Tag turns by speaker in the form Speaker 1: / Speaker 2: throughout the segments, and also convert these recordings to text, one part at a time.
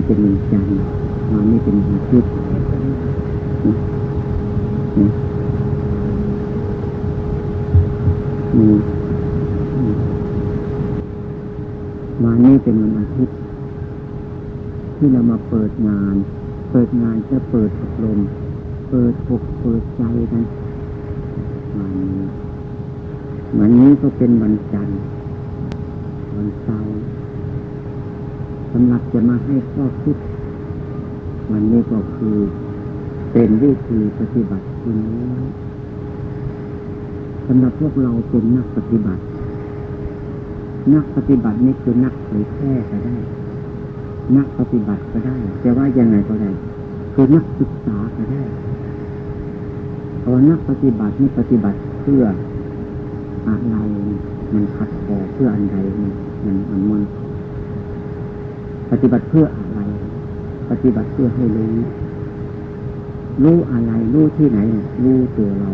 Speaker 1: นี้เป็นวันจันทร์วันนี้เป็นอาทิตย์นี่วันนี้เป็นวันอาทิตย์ ที่เรามาเปิดงาน เปิดงานจะเปิดอบรม เปิดอกเปิดใจกันวันนี้วันนี้ก็เป็นวันจันทร์วันเสาร์ สำหรับจะมาให้ข้อคิด วันนี้ก็คือเป็นวิธีปฏิบัติที่นี้สำหรับพวกเราเป็นนักปฏิบัติ นักปฏิบัตินี่คือนักเผยแพร่ก็ได้ นักปฏิบัติก็ได้จะว่ายังไงก็ได้ คือนักศึกษาก็ได้เพราะนักปฏิบัตินี่ปฏิบัติเพื่ออะไรมันขัดคอเพื่ออันใดมันมันมัน ปฏิบัติเพื่ออะไร ปฏิบัติเพื่อให้รู้ รู้อะไร รู้ที่ไหน รู้ตัวเรา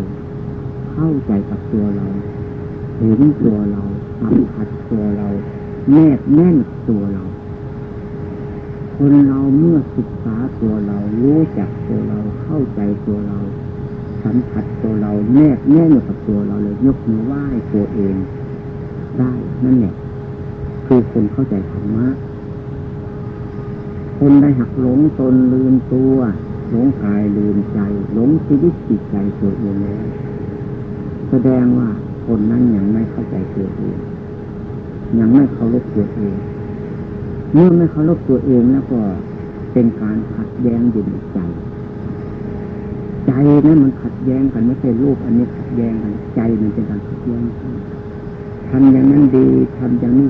Speaker 1: เข้าใจกับตัวเราเห็นตัวเราสัมผัสตัวเราแนบแน่นตัวเรา คนเราเมื่อศึกษาตัวเรา รู้จักตัวเรา เข้าใจตัวเรา สัมผัสตัวเรา แนบแน่นกับตัวเราเลย ยกมือไหว้ตัวเอง ได้นั่นแหละคือคนเข้าใจธรรมะ คนได้หักหลงตนลืมตัวหลงกายลืมใจหลงชีวิตจิตใจตัวเองแล้วแสดงว่าคนนั้นยังไม่เข้าใจตัวเองยังไม่เคารพตัวเองเมื่อไม่เคารพตัวเองแล้วก็เป็นการขัดแย้งอยู่ในใจ ใจนั้นมันขัดแย้งกันไม่ใช่รูปอันนี้ขัดแย้งกันใจมันเป็นการขัดแย้งกันทำอย่างนั้นดีทำอย่างนี้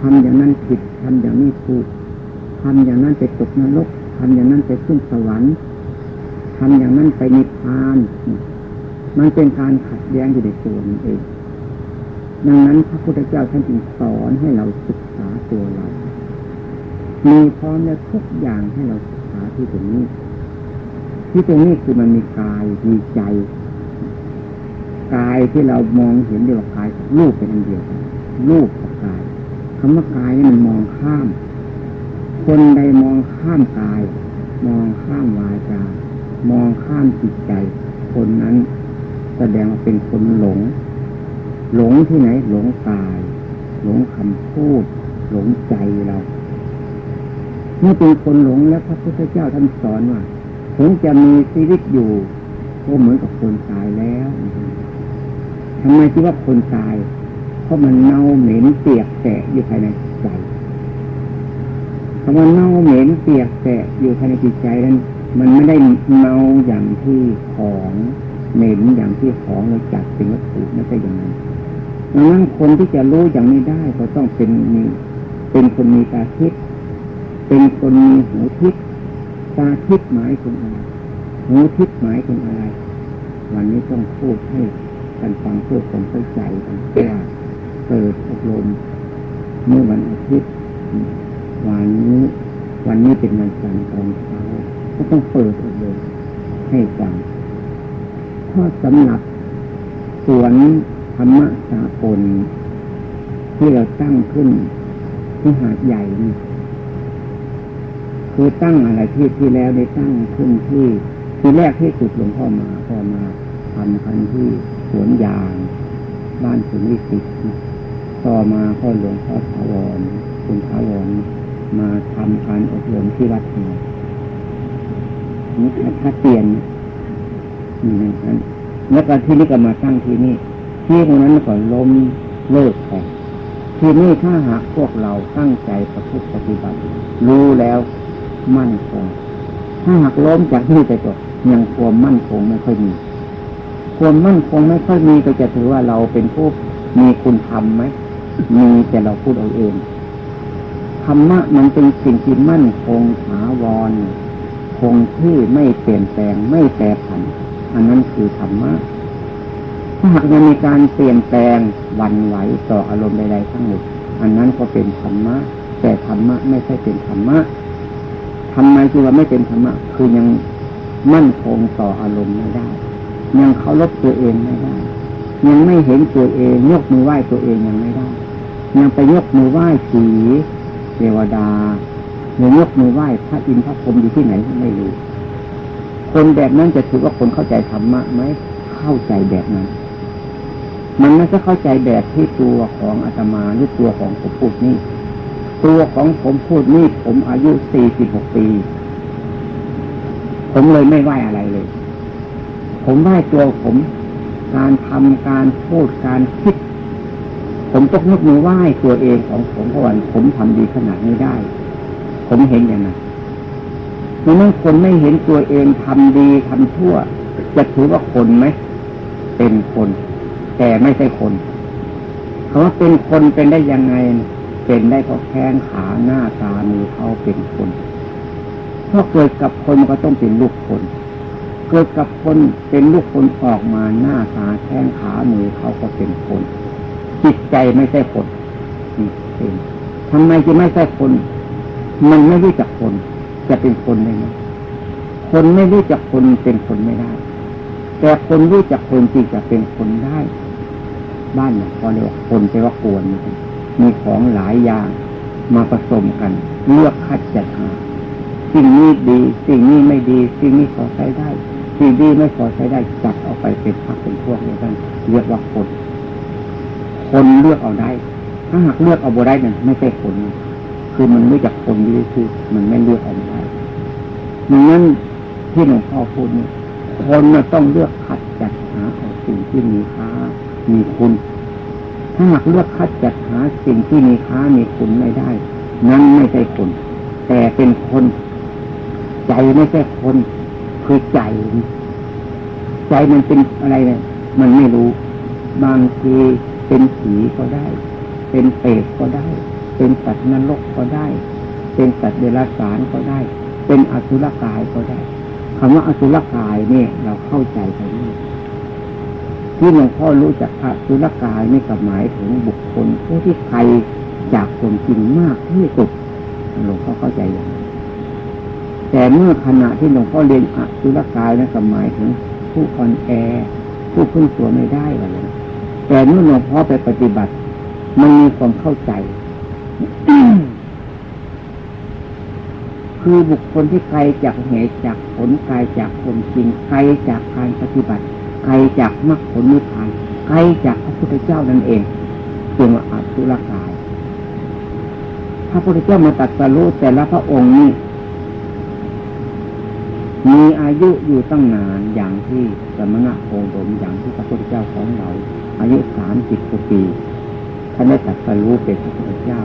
Speaker 1: ทำอย่างนั้นผิดทำอย่างนี้ถูก ทำอย่างนั้นไปตกนรกทำอย่างนั้นไปขึ้นสวรรค์ทำอย่างนั้นไปนิพพาน มันเป็นการขัดแย้งอยู่ในตัวมันเอง ดังนั้นพระพุทธเจ้าท่านจึงสอนให้เราศึกษาตัวเรา มีพร้อมแล้วทุกอย่างให้เราศึกษาที่ตรงนี้ ที่ตรงนี้คือมันมีกายมีใจกายที่เรามองเห็นเดียวกับกายรูปเป็นอันเดียวกันรูปกับกายคำว่ากายนี่มันมองข้าม คนใดมองข้ามกาย มองข้ามวาจา มองข้ามจิตใจ คนนั้นแสดงว่าเป็นคนหลง หลงที่ไหน หลงกาย หลงคำพูด หลงใจเราเมื่อเป็นคนหลงแล้วพระพุทธเจ้าท่านสอนว่าถึงจะมีชีวิตอยู่ก็เหมือนกับคนตายแล้วทำไมที่ว่าคนตาย เพราะมันเน่าเหม็นเปียกแสะอยู่ภายในใจ คำว่าเน่าเหม็นเปียกแสะอยู่ภายในจิตใจนั้น มันไม่ได้เน่าอย่างที่ของเหม็นอย่างที่ของเราจัดเป็นวัตถุไม่ใช่อย่างนั้นดังนั้นคนที่จะรู้อย่างนี้ได้ก็ต้องเป็นมีเป็นคนมีตาทิพย์เป็นคนมีหูทิพย์ตาทิพย์หมายถึงอะไรหูทิพย์หมายถึงอะไร วันนี้ต้องพูดให้กันฟังเพื่อความเข้าใจกันว่าเปิดอบรมเมื่อวันอาทิตย์ วันนี้วันนี้เป็นวันจันทร์ตอนเช้าก็ต้องเปิดอบรมให้ฟังเพราะสำหรับสวนธรรมะสากลที่เราตั้งขึ้นที่หาดใหญ่นี่คือตั้งอะไรที่ที่แล้วได้ตั้งขึ้นที่ที่แรกที่สุดหลวงพ่อมาพ่อมาทำกันที่สวนยาง บ้านสุนวิสิตต่อมาพ่อหลวงพ่อถาวรคุณถาวร มาทำการอบรมที่วัดนี้นี่ถ้าเปลี่ยนนี่นะครับแล้วก็ที่นี่ก็มาตั้งที่นี่ ที่ตรงนั้นก่อนล้มเลิกไปที่นี่ถ้าหากพวกเราตั้งใจประพฤติปฏิบัติ รู้แล้วมั่นคง ถ้าหากล้มจากที่ไปตกยังความมั่นคงไม่ค่อยมี ความมั่นคงไม่ค่อยมีก็จะถือว่าเราเป็นผู้มีคุณธรรมไหมมีแต่เราพูดเอาเอง ธรรมะมันเป็นสิ่งที่มั่นคงถาวร คงที่ไม่เปลี่ยนแปลงไม่แปรผัน อันนั้นคือธรรมะถ้าหากยังมีการเปลี่ยนแปลงวันไหวต่ออารมณ์ใดๆทั้งหมดอันนั้นก็เป็นธรรมะ แต่ธรรมะไม่ใช่เป็นธรรมะทำไมจึงว่าไม่เป็นธรรมะ คือยังมั่นคงต่ออารมณ์ไม่ได้ ยังเคารพตัวเองไม่ได้ ยังไม่เห็นตัวเองยกมือไหว้ตัวเองยังไม่ได้ ยังไปยกมือไหว้ผี ทวดายหรือยกมือไหว้พระอินทร์พระพรหมอยู่ที่ไหนไม่รู้ คนแบบนั้นจะถือว่าคนเข้าใจธรรมะไหมเข้าใจแบบนั้น มันไม่ใช่เข้าใจแบบที่ตัวของอาตมาหรือตัวของผมพูดนี่ ตัวของผมพูดนี่ผมอายุสี่สิบหกปี ผมเลยไม่ไหวอะไรเลย ผมไหวตัวผม การทำการพูดการคิด ผมต้องนึกมือไหว้ตัวเองของผมเพราะว่าผมทำดีขนาดนี้ได้ ผมเห็นอย่างนั้นเมื่อคนไม่เห็นตัวเองทำดีทำชั่ว จะถือว่าคนไหมเป็นคน แต่ไม่ใช่คนคำว่าเป็นคนเป็นได้ยังไง เป็นได้เพราะแข้งขาหน้าตามือเขาเป็นคนเพราะเกิดกับคนก็ต้องเป็นลูกคน เกิดกับคนเป็นลูกคนออกมาหน้าตาแข้งขามือเขาก็เป็นคน จิตใจไม่ใช่คนทำไมจะไม่ใช่คน มันไม่รู้จักคน จะเป็นคนได้ไหมคนไม่รู้จักคนเป็นคนไม่ได้ แต่คนรู้จักคนจริงจะเป็นคนได้ บ้านเนี่ยพอเรียกว่าคนแปลว่ากวนมีของหลายอย่างมาผสมกัน เลือกคัดจัดหาสิ่งนี้ดี สิ่งนี้ไม่ดี สิ่งนี้พอใช้ได้ สิ่งดีไม่พอใช้ได้จัดออกไปเป็นพักเป็นพวกเดียวกันเรียกว่าคน คนเลือกเอาได้ ถ้าหากเลือกเอาบ่ได้เนี่ยไม่ใช่คน คือมันไม่จักคนดีคือมันไม่เลือกเอาได้ดังนั้นที่หลวงพ่อพูดนี่คนต้องเลือกคัดจัดหาเอาสิ่งที่มีค่ามีคุณ ถ้าหากเลือกคัดจัดหาสิ่งที่มีค่ามีคุณไม่ได้ นั้นไม่ใช่คน แต่เป็นคน ใจไม่ใช่คนคือใจ ใจมันเป็นอะไรเนี่ยมันไม่รู้ บางที เป็นผีก็ได้ เป็นเปรตก็ได้ เป็นสัตว์นรกก็ได้ เป็นสัตว์เดรัจฉานก็ได้ เป็นอสุรกายก็ได้คำว่าอสุรกายเนี่ย เราเข้าใจไปนี่ที่หลวงพ่อรู้จักพระสุรกายนี่ก็หมายถึงบุคคลผู้ที่ใครจากความจริงมากที่สุดหลวงพ่อเข้าใจอย่างแต่เมื่อขณะที่หลวงพ่อเรียนอสุรกายนั่นก็หมายถึงผู้อ่อนแอ ผู้พึ่งตัวไม่ได้อะไร แต่เมื่อหลวงพ่อไปปฏิบัติมันมีความเข้าใจ คือบุคคลที่ไกลจากเหตุจากผลไกลจากความจริงไกลจากการปฏิบัติไกลจากมรรคผลนิพพานไกลจากพระพุทธเจ้านั่นเองจึงว่าอัตุลกาย พระพุทธเจ้ามาตัดสรู้แต่ละพระองค์นี้มีอายุอยู่ตั้งนานอย่างที่สมณะโคดมอย่างที่พระพุทธเจ้าของเรา อายุสามสิบกว่าปีท่านได้ตัดสรู้เป็นพระพุทธเจ้า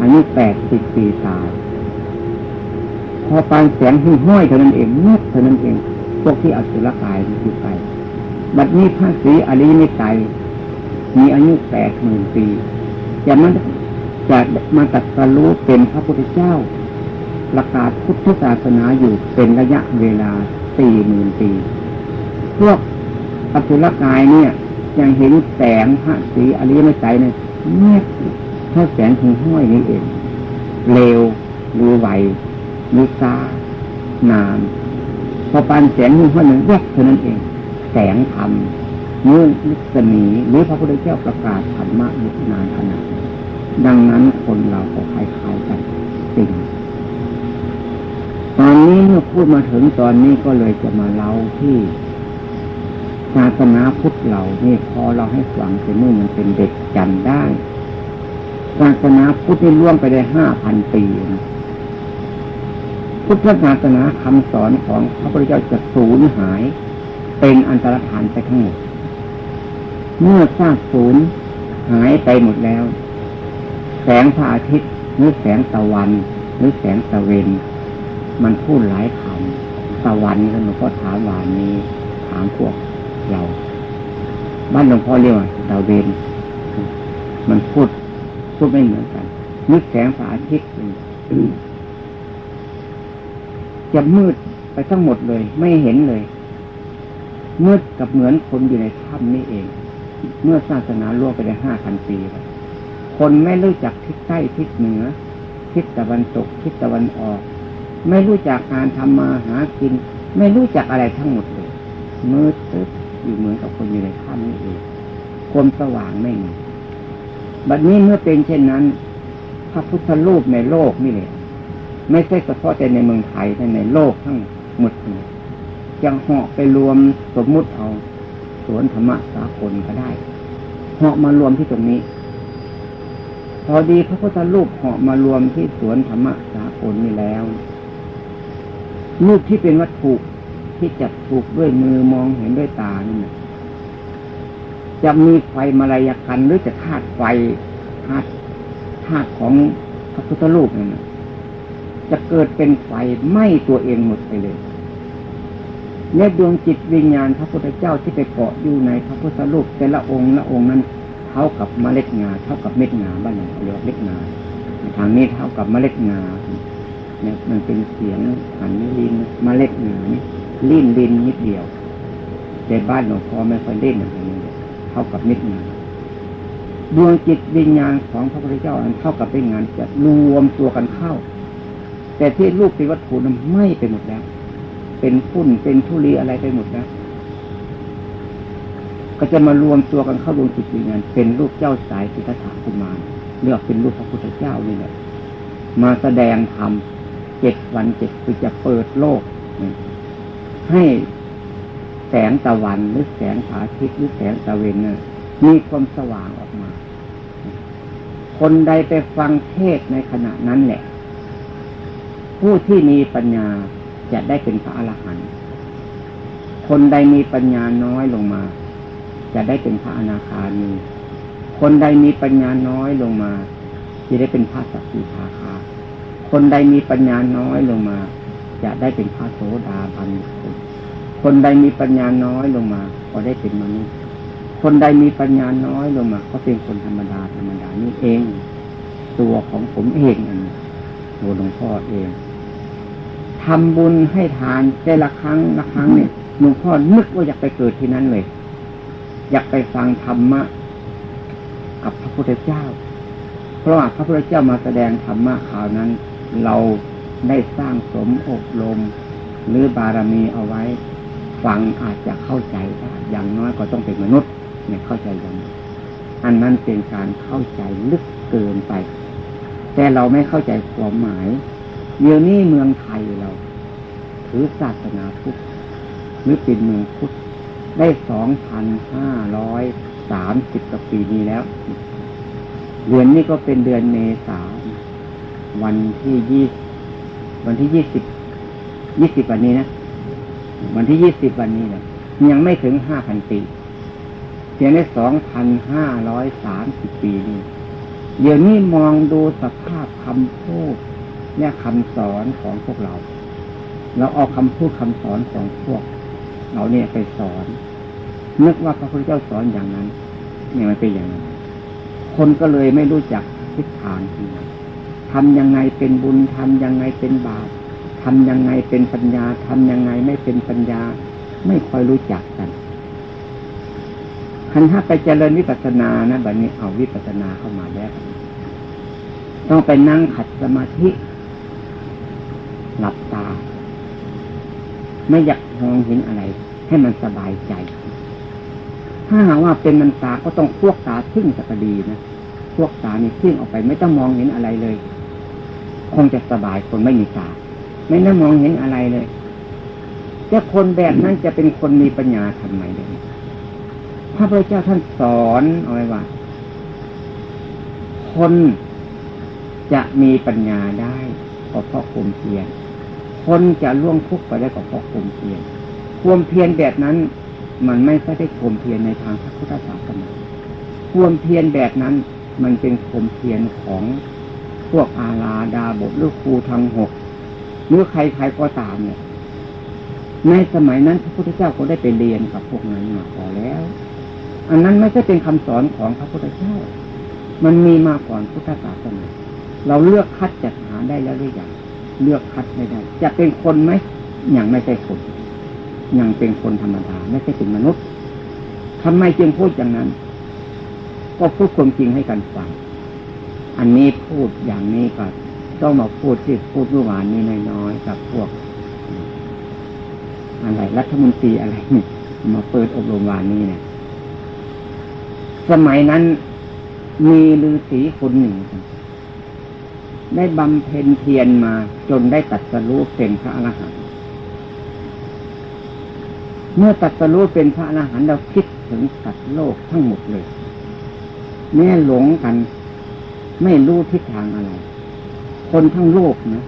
Speaker 1: อายุแปดสิบปีตาย พอปานแสงหิ้งห้อยเท่านั้นเองเมื่อเท่านั้นเอง พวกที่อัตุลกายอยู่ไป บัดนี้พระศรีอริยเมตไตรมีอายุแปดหมื่นปีจะมาจะมาตัดสรู้เป็นพระพุทธเจ้า ประกาศพุทธศาสนาอยู่เป็นระยะเวลาสี่หมื่นปี พวกอสุรกายเนี่ย ยังเห็นแสงพระศรีอริยเมตไตรเนี่ยเมื่อเท่าแสงถึงห้อยนี้เอง เร็วหรือไหวหรือซานานพอปานแสงถึงห้อยหนึ่งแยกเท่านั้นเอง แสงธรรมนื่นิสนีหรือพระพุทธเจ้าประกาศธรรมะอยุนานขนาดดังนั้นคนเราก็คล้ายๆกันสิ่งตอนนี้เมื่อพูดมาถึงตอนนี้ก็เลยจะมาเล่าที่ ศาสนาพุทธเรานี่พอเราให้ฟังแต่เมื่อมันเป็นเด็กจำได้ศาสนาพุทธนี่ล่วงไปได้ห้าพันปีนะพุทธศาสนาคำสอนของพระพุทธเจ้าจะสูญหาย เป็นอันตรธานไปทั้งหมด เมื่อซากศูนย์หายไปหมดแล้ว แสงพระอาทิตย์หรือแสงตะวัน หรือแสงตะเวน มันพูดหลายคำตะวันแล้วหลวงพ่อถามวานนี้ ถามพวก เรา บ้านหลวงพ่อเรียกว่าตะเวนมันพูดพูดไม่เหมือนกันนึกแสงพระอาทิตย์จะมืดไปทั้งหมดเลย ไม่เห็นเลย มืดกับเหมือนคนอยู่ในถ้ำนี่เอง เมื่อศาสนาล่วงไปได้ห้าพันปีแล้วคนไม่รู้จักทิศใต้ทิศเหนือ ทิศตะวันตกทิศตะวันออก ไม่รู้จักการทำมาหากิน ไม่รู้จักอะไรทั้งหมดเลยมืดตึ๊บ อยู่เหมือนกับคนอยู่ในถ้ำนี่เองความสว่างไม่มีบัดนี้เมื่อเป็นเช่นนั้น พระพุทธรูปในโลกนี่แหละไม่ใช่เฉพาะแต่ในเมืองไทยแต่ในโลกทั้งหมดเลยจะเหาะไปรวมสมมุติเอาสวนธรรมะสากลก็ได้เหาะมารวมที่ตรงนี้ พอดีพระพุทธรูปเหาะมารวมที่สวนธรรมะสากลนี่แล้วรูปที่เป็นวัตถุ ที่จับถูกด้วยมือมองเห็นด้วยตานี่นะจะมีไฟมาลายกันหรือจะธาตุไฟธาตุธาตุของพระพุทธรูปนั่นะจะเกิดเป็นไฟไหม้ตัวเองหมดไปเลยเนี่ยดวงจิตวิญญาณพระพุทธเจ้าที่ไปเกาะอยู่ในพระพุทธรูปแต่ละองค์ละองค์นั้น เท่ากับเมล็ดงา เท่ากับเม็ดงาบ้านเราเรียกเม็ดงาทางนี้เท่ากับเมล็ดงาเนี่ยมันเป็นเสียงหันลินเมล็ดงานี่ ลิ้นลินนิดเดียวแต่บ้านหลวงพ่อไม่ค่อยเล่นอะไรนี้เท่ากับเม็ดงดวงจิตวิญญาณของพระพุทธเจ้าอันเท่ากับเป็นงานจะรวมตัวกันเข้า แต่ที่รูปเป็นวัตถุนั้นไม่ไปหมดแล้ว เป็นฝุ่นเป็นทุลีอะไรไปหมดแล้วก็จะมารวมตัวกันเข้าดวงจิตวิญญาณเป็นรูปเจ้าสายสิทธัตถะกุมารเรียกเป็นรูปพระพุทธเจ้านี่แหละมาแสดงธรรมเจ็ดวันเจ็ดคือจะเปิดโลก ให้แสงตะวันหรือแสงผาทิตย์หรือแสงตะเวนน่ะมีความสว่างออกมา คนใดไปฟังเทศในขณะนั้นแหละ ผู้ที่มีปัญญาจะได้เป็นพระอรหันต์คนใดมีปัญญาน้อยลงมา จะได้เป็นพระอนาคามีคนใดมีปัญญาน้อยลงมา จะได้เป็นพระสักกิทาคา คนใดมีปัญญาน้อยลงมา จะได้เป็นพระโสดาบันคนใดมีปัญญาน้อยลงมา ก็ได้เป็นมนุษย์ คนใดมีปัญญาน้อยลงมา ก็เป็นคนธรรมดาธรรมดานี่เอง ตัวของผมเองอันตัวหลวงพ่อเองทำบุญให้ทานแต่ละครั้งละครั้งเนี่ยหลวงพ่อนึกว่าอยากไปเกิดที่นั้นเลย อยากไปฟังธรรมะกับพระพุทธเจ้า เพราะว่าพระพุทธเจ้ามาแสดงธรรมะข่าวนั้น เรา ได้สร้างสมอบรมหรือบารมีเอาไว้ ฟังอาจจะเข้าใจได้อย่างน้อยก็ต้องเป็นมนุษย์ เนี่ยเข้าใจอย่างนี้อันนั้นเป็นการเข้าใจลึกเกินไป แต่เราไม่เข้าใจความหมาย เดี๋ยวนี้เมืองไทยเรา ถือศาสนาพุทธหรือเป็นเมืองพุทธได้สองพันห้าร้อยสามสิบกว่าปีนี้แล้ว เดือนนี้ก็เป็นเดือนเมษาวันที่ยี่ส วันที่ยี่สิบยี่สิบวันนี้นะวันที่ยี่สิบวันนี้เนี่ยยังไม่ถึงห้าพันปีเพียงได้สองพันห้าร้อยสามสิบปีนี้เดี๋ยวนี้มองดูสภาพคำพูดเนี่ยคำสอนของพวกเรา เราเอาคำพูดคำสอนของพวก เราเนี่ยไปสอน นึกว่าพระพุทธเจ้าสอนอย่างนั้น เนี่ยมันเป็นอย่างนั้น คนก็เลยไม่รู้จักทิศทางที่ ทำยังไงเป็นบุญทำยังไงเป็นบาปทำยังไงเป็นปัญญาทำยังไงไม่เป็นปัญญา ไม่ค่อยรู้จักกันคันถ้าไปเจริญวิปัสสนานะแบบนี้เอาวิปัสสนาเข้ามาแล้วต้องไปนั่งขัดสมาธิ หลับตา ไม่อยากมองเห็นอะไร ให้มันสบายใจ ถ้าหากว่าเป็นมันตาก็ต้องพวกตาทิ้งสักดีนะพวกตานี่ทิ้งออกไปไม่ต้องมองเห็นอะไรเลย คงจะสบายคนไม่มีตาไม่ต้องมองเห็นอะไรเลยจะคนแบบนั้นจะเป็นคนมีปัญญาทำไมเลยพระพุทธเจ้าท่านสอนเอาไว้ว่า คนจะมีปัญญาได้ก็เพราะความเพียร คนจะล่วงทุกข์ไปได้ก็เพราะความเพียร ความเพียรแบบนั้น มันไม่ใช่ได้ความเพียรในทางพระพุทธศาสนา ความเพียรแบบนั้น มันเป็นความเพียรของ วกอาลาดาบทหรือครูทางหกหรือใครใครก็ตามเนี่ย ในสมัยนั้นพระพุทธเจ้าก็ได้ไปเรียนกับพวกนั้นมาพอแล้ว อันนั้นไม่ใช่เป็นคำสอนของพระพุทธเจ้า มันมีมาก่อนพุทธศาสนาเราเลือกคัดจัดหาได้แล้วหรือยังเลือกคัดไม่ได้ จะเป็นคนไหมยังไม่ใช่คนยังเป็นคนธรรมดาไม่ใช่เป็นมนุษย์ทำไมจึงพูดอย่างนั้น ก็พูดความจริงให้กันฟัง อันนี้พูดอย่างนี้ก็ต้องมาพูดที่พูดเมื่อวานนี้น้อยๆกับพวก อะไรรัฐมนตรีอะไรนี่มาเปิดอบรมวานนี้เนี่ยสมัยนั้นมีฤาษีคนหนึ่ง ได้บำเพ็ญเพียรมาจนได้ตัดสรู้เป็นพระอรหันต์เมื่อตัดสรู้เป็นพระอรหันต์เราคิดถึงสัตว์โลกทั้งหมดเลยแม่หลงกัน ไม่รู้ทิศทางอะไร คนทั้งโลกนะ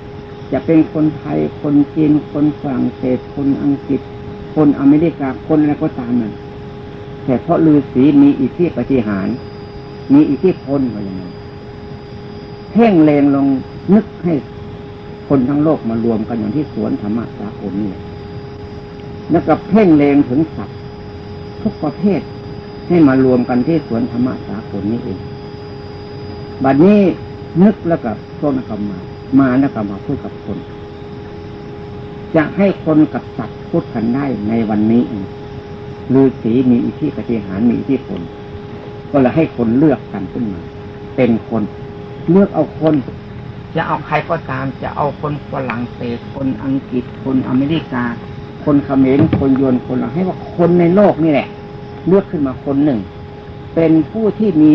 Speaker 1: จะเป็นคนไทย คนจีน คนฝรั่งเศส คนอังกฤษ คนอเมริกา คนอะไรก็ตามนั่นแต่เพราะฤาษีมีอิทธิปฏิหาร มีอิทธิพลว่าอย่างนั้นเพ่งเลงลงนึกให้คนทั้งโลกมารวมกันอย่างที่สวนธรรมะสากลนี่แล้วก็เพ่งเลงถึงสัตว์ทุกประเภทให้มารวมกันที่สวนธรรมะสากลนี้เอง บัดนี้นึกแล้วก็โซนกรรมา มาแล้วก็มาพูดกับคน จะให้คนกับสัตว์พูดกันได้ในวันนี้เองฤาษีมีอิทธิปฏิหารมีอิทธิพลก็เลยให้คนเลือกกันขึ้นมา เป็นคน เลือกเอาคน จะเอาใครก็ตาม จะเอาคนฝรั่งเศสคนอังกฤษคนอเมริกา คนเขมรคนยวนคนเราให้ว่าคนในโลกนี่แหละ เลือกขึ้นมาคนหนึ่ง เป็นผู้ที่มี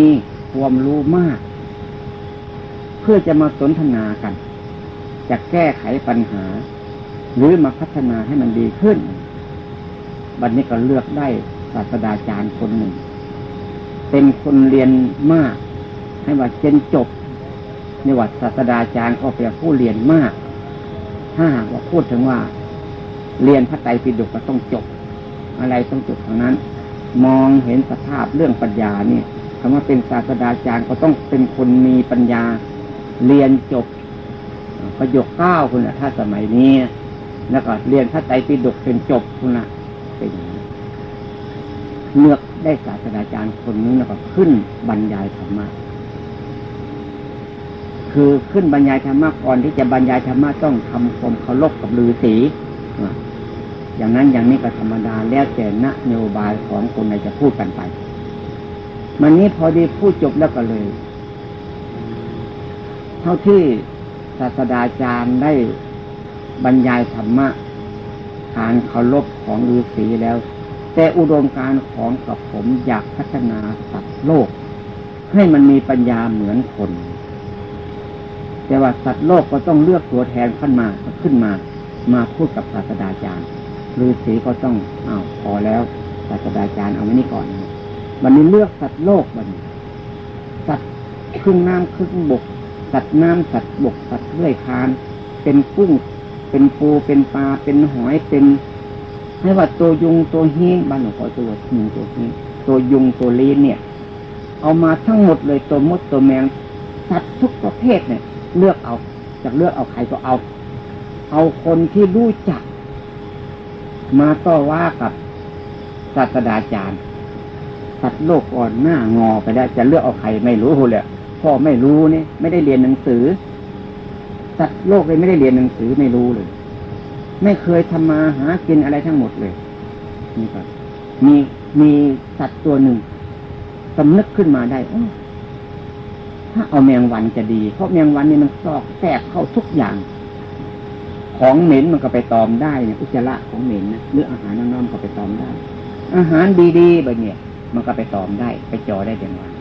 Speaker 1: ความรู้มาก เพื่อจะมาสนทนากัน จะแก้ไขปัญหา หรือมาพัฒนาให้มันดีขึ้น บัดนนี้ก็เลือกได้ศาสตราจารย์คนหนึ่ง เป็นคนเรียนมาก ให้ว่าเจนจบในวัดศาสตราจารย์ก็เป็นผู้เรียนมาก ถ้าหากว่าพูดถึงว่า เรียนพระไตรปิฎกก็ต้องจบ อะไรต้องจบทางนั้น มองเห็นสภาพเรื่องปัญญาเนี่ยคำว่าเป็นศาสตราจารย์ก็ต้องเป็นคนมีปัญญา เรียนจบประโยคเก้าคุณละถ้าสมัยนี้แล้วก็เรียนพระไตรปิฎกเป็นจบคุณละเป็นเลือกได้ศาสตราจารย์คนนี้แล้วก็ขึ้นบรรยายธรรมะคือขึ้นบรรยายธรรมะก่อนที่จะบรรยายธรรมะต้องทำความเคารพกับฤาษีอย่างนั้นอย่างนี้ก็ธรรมดาแล้วแต่นโยบายของคนไหนจะพูดกันไป มันนี้พอดีพูดจบแล้วก็เลย เท่าที่ศาสดาจารย์ได้บรรยายธรรมะการเคารพของฤาษีแล้ว แต่อุดมการของกับผมอยากพัฒนาสัตว์โลก ให้มันมีปัญญาเหมือนคน แต่ว่าสัตว์โลกก็ต้องเลือกตัวแทนขึ้นมาขึ้นมา มาพูดกับศาสดาจารย์ฤาษีก็ต้องอ้าวพอแล้วศาสดาจารย์เอาไว้นี่ก่อนวันนี้เลือกสัตว์โลกบันสัตว์ครึ่งน้ำครึ่งบก สัตว์น้ำสัตว์บกสัตว์เลื่อยคาน เป็นกุ้ง เป็นปูเป็นปลาเป็นหอยเป็นให้ว่าตัวยุงตัวเฮีบ้านหลวงพ่อตัวยุงตัวฮีตัวยุงตัวลีนเนี่ย เอามาทั้งหมดเลยตัวมดตัวแมงสัตว์ทุกประเภทเนี่ย เลือกเอาจากเลือกเอาใครก็เอา เอาคนที่รู้จัก มาต่อว่ากับศาสตราจารย์สัตว์โลกอ่อนหน้างอไปแล้วจะเลือกเอาใครไม่รู้เลย พ่อไม่รู้นี่ไม่ได้เรียนหนังสือ สัตว์โลกเลยไม่ได้เรียนหนังสือไม่รู้เลย ไม่เคยทำมาหากินอะไรทั้งหมดเลย นี่ครับมีมีสัตว์ตัวหนึ่งสำนึกขึ้นมาได้ถ้าเอาแมงวันจะดี เพราะแมงวันนี่มันซอกแทรกเข้าทุกอย่าง ของเหม็นมันก็ไปตอมได้เนี่ยอุจจาระของเหม็นนะหรืออาหารน้ำๆก็ไปตอมได้ อาหารดีๆแบบเนี่ยมันก็ไปตอมได้ ไปจอได้แมงวัน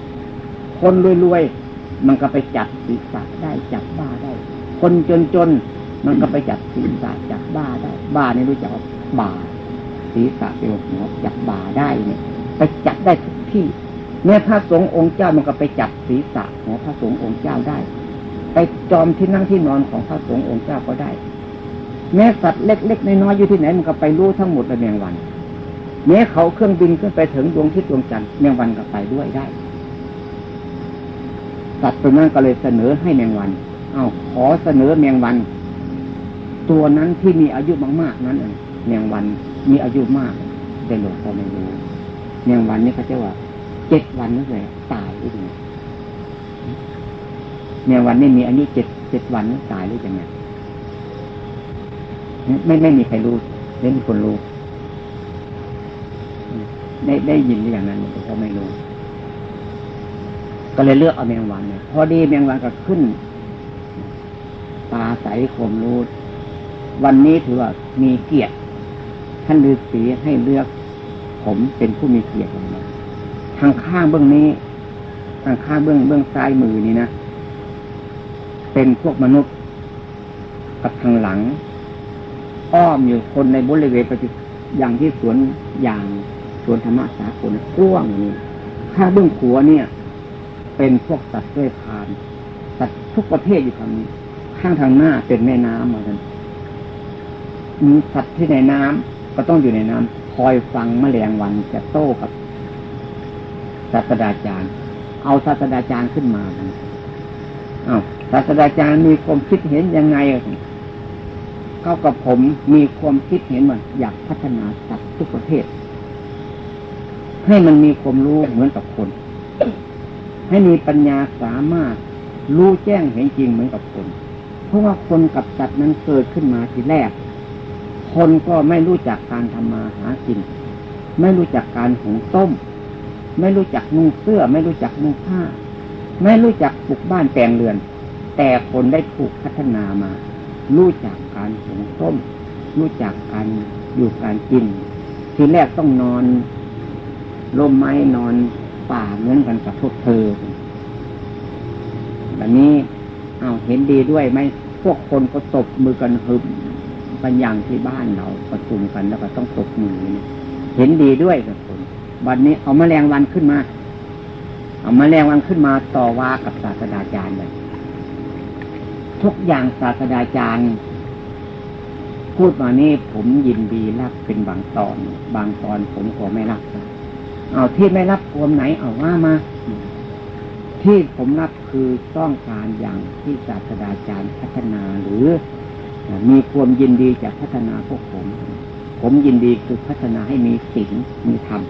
Speaker 1: คนรวยๆ มันก็ไปจับศีรษะได้จับบ้าได้ คนจนๆมันก็ไปจับศีรษะจับบ้าได้ บ้านี่รู้จักว่าบ่าศีรษะเป็นหัวจับบ่าได้เนี่ยไปจับได้ทุกที่เมื่อพระสงฆ์องค์เจ้ามันก็ไปจับศีรษะของพระสงฆ์องค์เจ้าได้ ไปจอมที่นั่งที่นอนของพระสงฆ์องค์เจ้าก็ได้ แม้สัตว์เล็กๆน้อยๆอยู่ที่ไหนมันก็ไปรู้ทั้งหมดเลยแมงวันแม้เขาเครื่องบินขึ้นไปถึงดวงที่ดวงจันทร์แมงวันก็ไปด้วยได้ สัตว์ตัวนั้นก็เลยเสนอให้แมงวัน เอาขอเสนอแมงวัน ตัวนั้นที่มีอายุมากๆนั้นแมงวันมีอายุมากแต่หลวงพ่อไม่รู้แมงวันนี่เขาจะว่าเจ็ดวันนั่นเลยตายหรือยังแมงวันนี่มีอายุเจ็ดเจ็ดวันนั้นตายหรือยังไงไม่ไม่มีใครรู้ไม่มีคนรู้ได้ได้ยินออย่างนั้นแต่ก็ไม่รู้ ก็เลยเลือกเอาแมงวันเนี่ยพอดีแมงวันก็ขึ้นปาใสคมรู้วันนี้ถือว่ามีเกียรติท่านฤาษีให้เลือก ผมเป็นผู้มีเกียรติมาทางข้างเบื้องนี้ ทางข้างเบื้องเบื้องซ้ายมือนี่นะเป็นพวกมนุษย์กับทางหลัง อ้อมอยู่คนในบริเวณปฏิอย่างที่สวนอย่างสวนธรรมสากลกว้างนี้ถ้าเบื้องขัวเนี่ย เป็นพวกสัตว์ด้วยพานสัตว์ทุกประเภทอยู่ทางนี้ ข้างทางหน้าเป็นแม่น้ำเหมือนกันสัตว์ที่ในน้ำก็ต้องอยู่ในน้ำคอยฟังแมลงวันจะโต้กับศาสตราจารย์ เอาศาสตราจารย์ขึ้นมาเอาศาสตราจารย์มีความคิดเห็นยังไงเขากับผมมีความคิดเห็นว่าอยากพัฒนาสัตว์ทุกประเภท ให้มันมีความรู้เหมือนกับคน ให้มีปัญญาสามารถรู้แจ้งเห็นจริงเหมือนกับคน เพราะว่าคนกับสัตว์นั้นเกิดขึ้นมาทีแรก คนก็ไม่รู้จักการทำมาหากิน ไม่รู้จักการหุงต้ม ไม่รู้จักนุ่งเสื้อ ไม่รู้จักนุ่งผ้า ไม่รู้จักปลูกบ้านแปลงเรือน แต่คนได้ถูกพัฒนามา รู้จักการหุงต้ม รู้จักการอยู่การกิน ทีแรกต้องนอนร่มไม้นอน ป่าเหมือนกันกับพวกเธอแบบนี้เอาเห็นดีด้วยไหมพวกคนก็ตบมือกันฮึมกันอย่างที่บ้านเราประชุมกันแล้วก็ต้องตบมือนี่เห็นดีด้วยกับคนวันนี้เอามาแรงวันขึ้นมา เอามาแรงวันขึ้นมาต่อว่ากับศาสตราจารย์เลยทุกอย่างศาสตราจารย์ พูดมานี่ผมยินดีรับเป็นบางตอน บางตอนผมก็ไม่รับ เอาที่ไม่รับควมไหนเอาว่ามา ที่ผมรับคือต้องการอย่างที่ศาสตราจารย์พัฒนาหรือ มีความยินดีจากพัฒนาพวกผม ผมยินดีคือพัฒนาให้มีศีลมีธรรม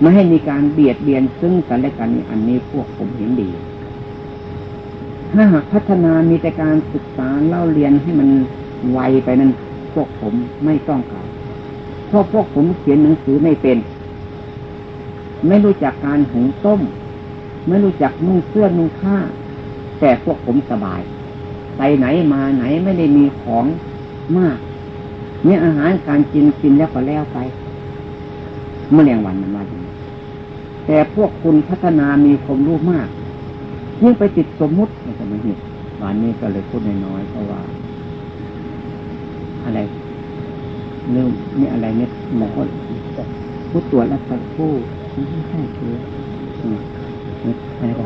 Speaker 1: ไม่ให้มีการเบียดเบียนซึ่งกันและกันนี้อันนี้พวกผมเห็นดี ถ้าหากพัฒนามีแต่การศึกษาเล่าเรียนให้มันไวไปนั้นพวกผมไม่ต้องการเพราะพวกผมเขียนหนังสือไม่เป็น ไม่รู้จักการหุงต้ม ไม่รู้จักนุ่งเสื้อนุ่งผ้า แต่พวกผมสบาย ไปไหนมาไหนไม่ได้มีของมาก เนี่ยอาหารการกินกินแล้วก็แล้วไปเมื่อแรงวันมันว่าอย่างนี้แต่พวกคุณพัฒนามีความรู้มากยิ่งไปติดสมมุติมันจะไม่เห็นวันนี้ก็เลยพูดน้อยๆเพราะว่า อะไรเรื่องนี่อะไรเนี่ยหมอพูดตรวจแล้วสักผู้ ใช่คืออะไรก็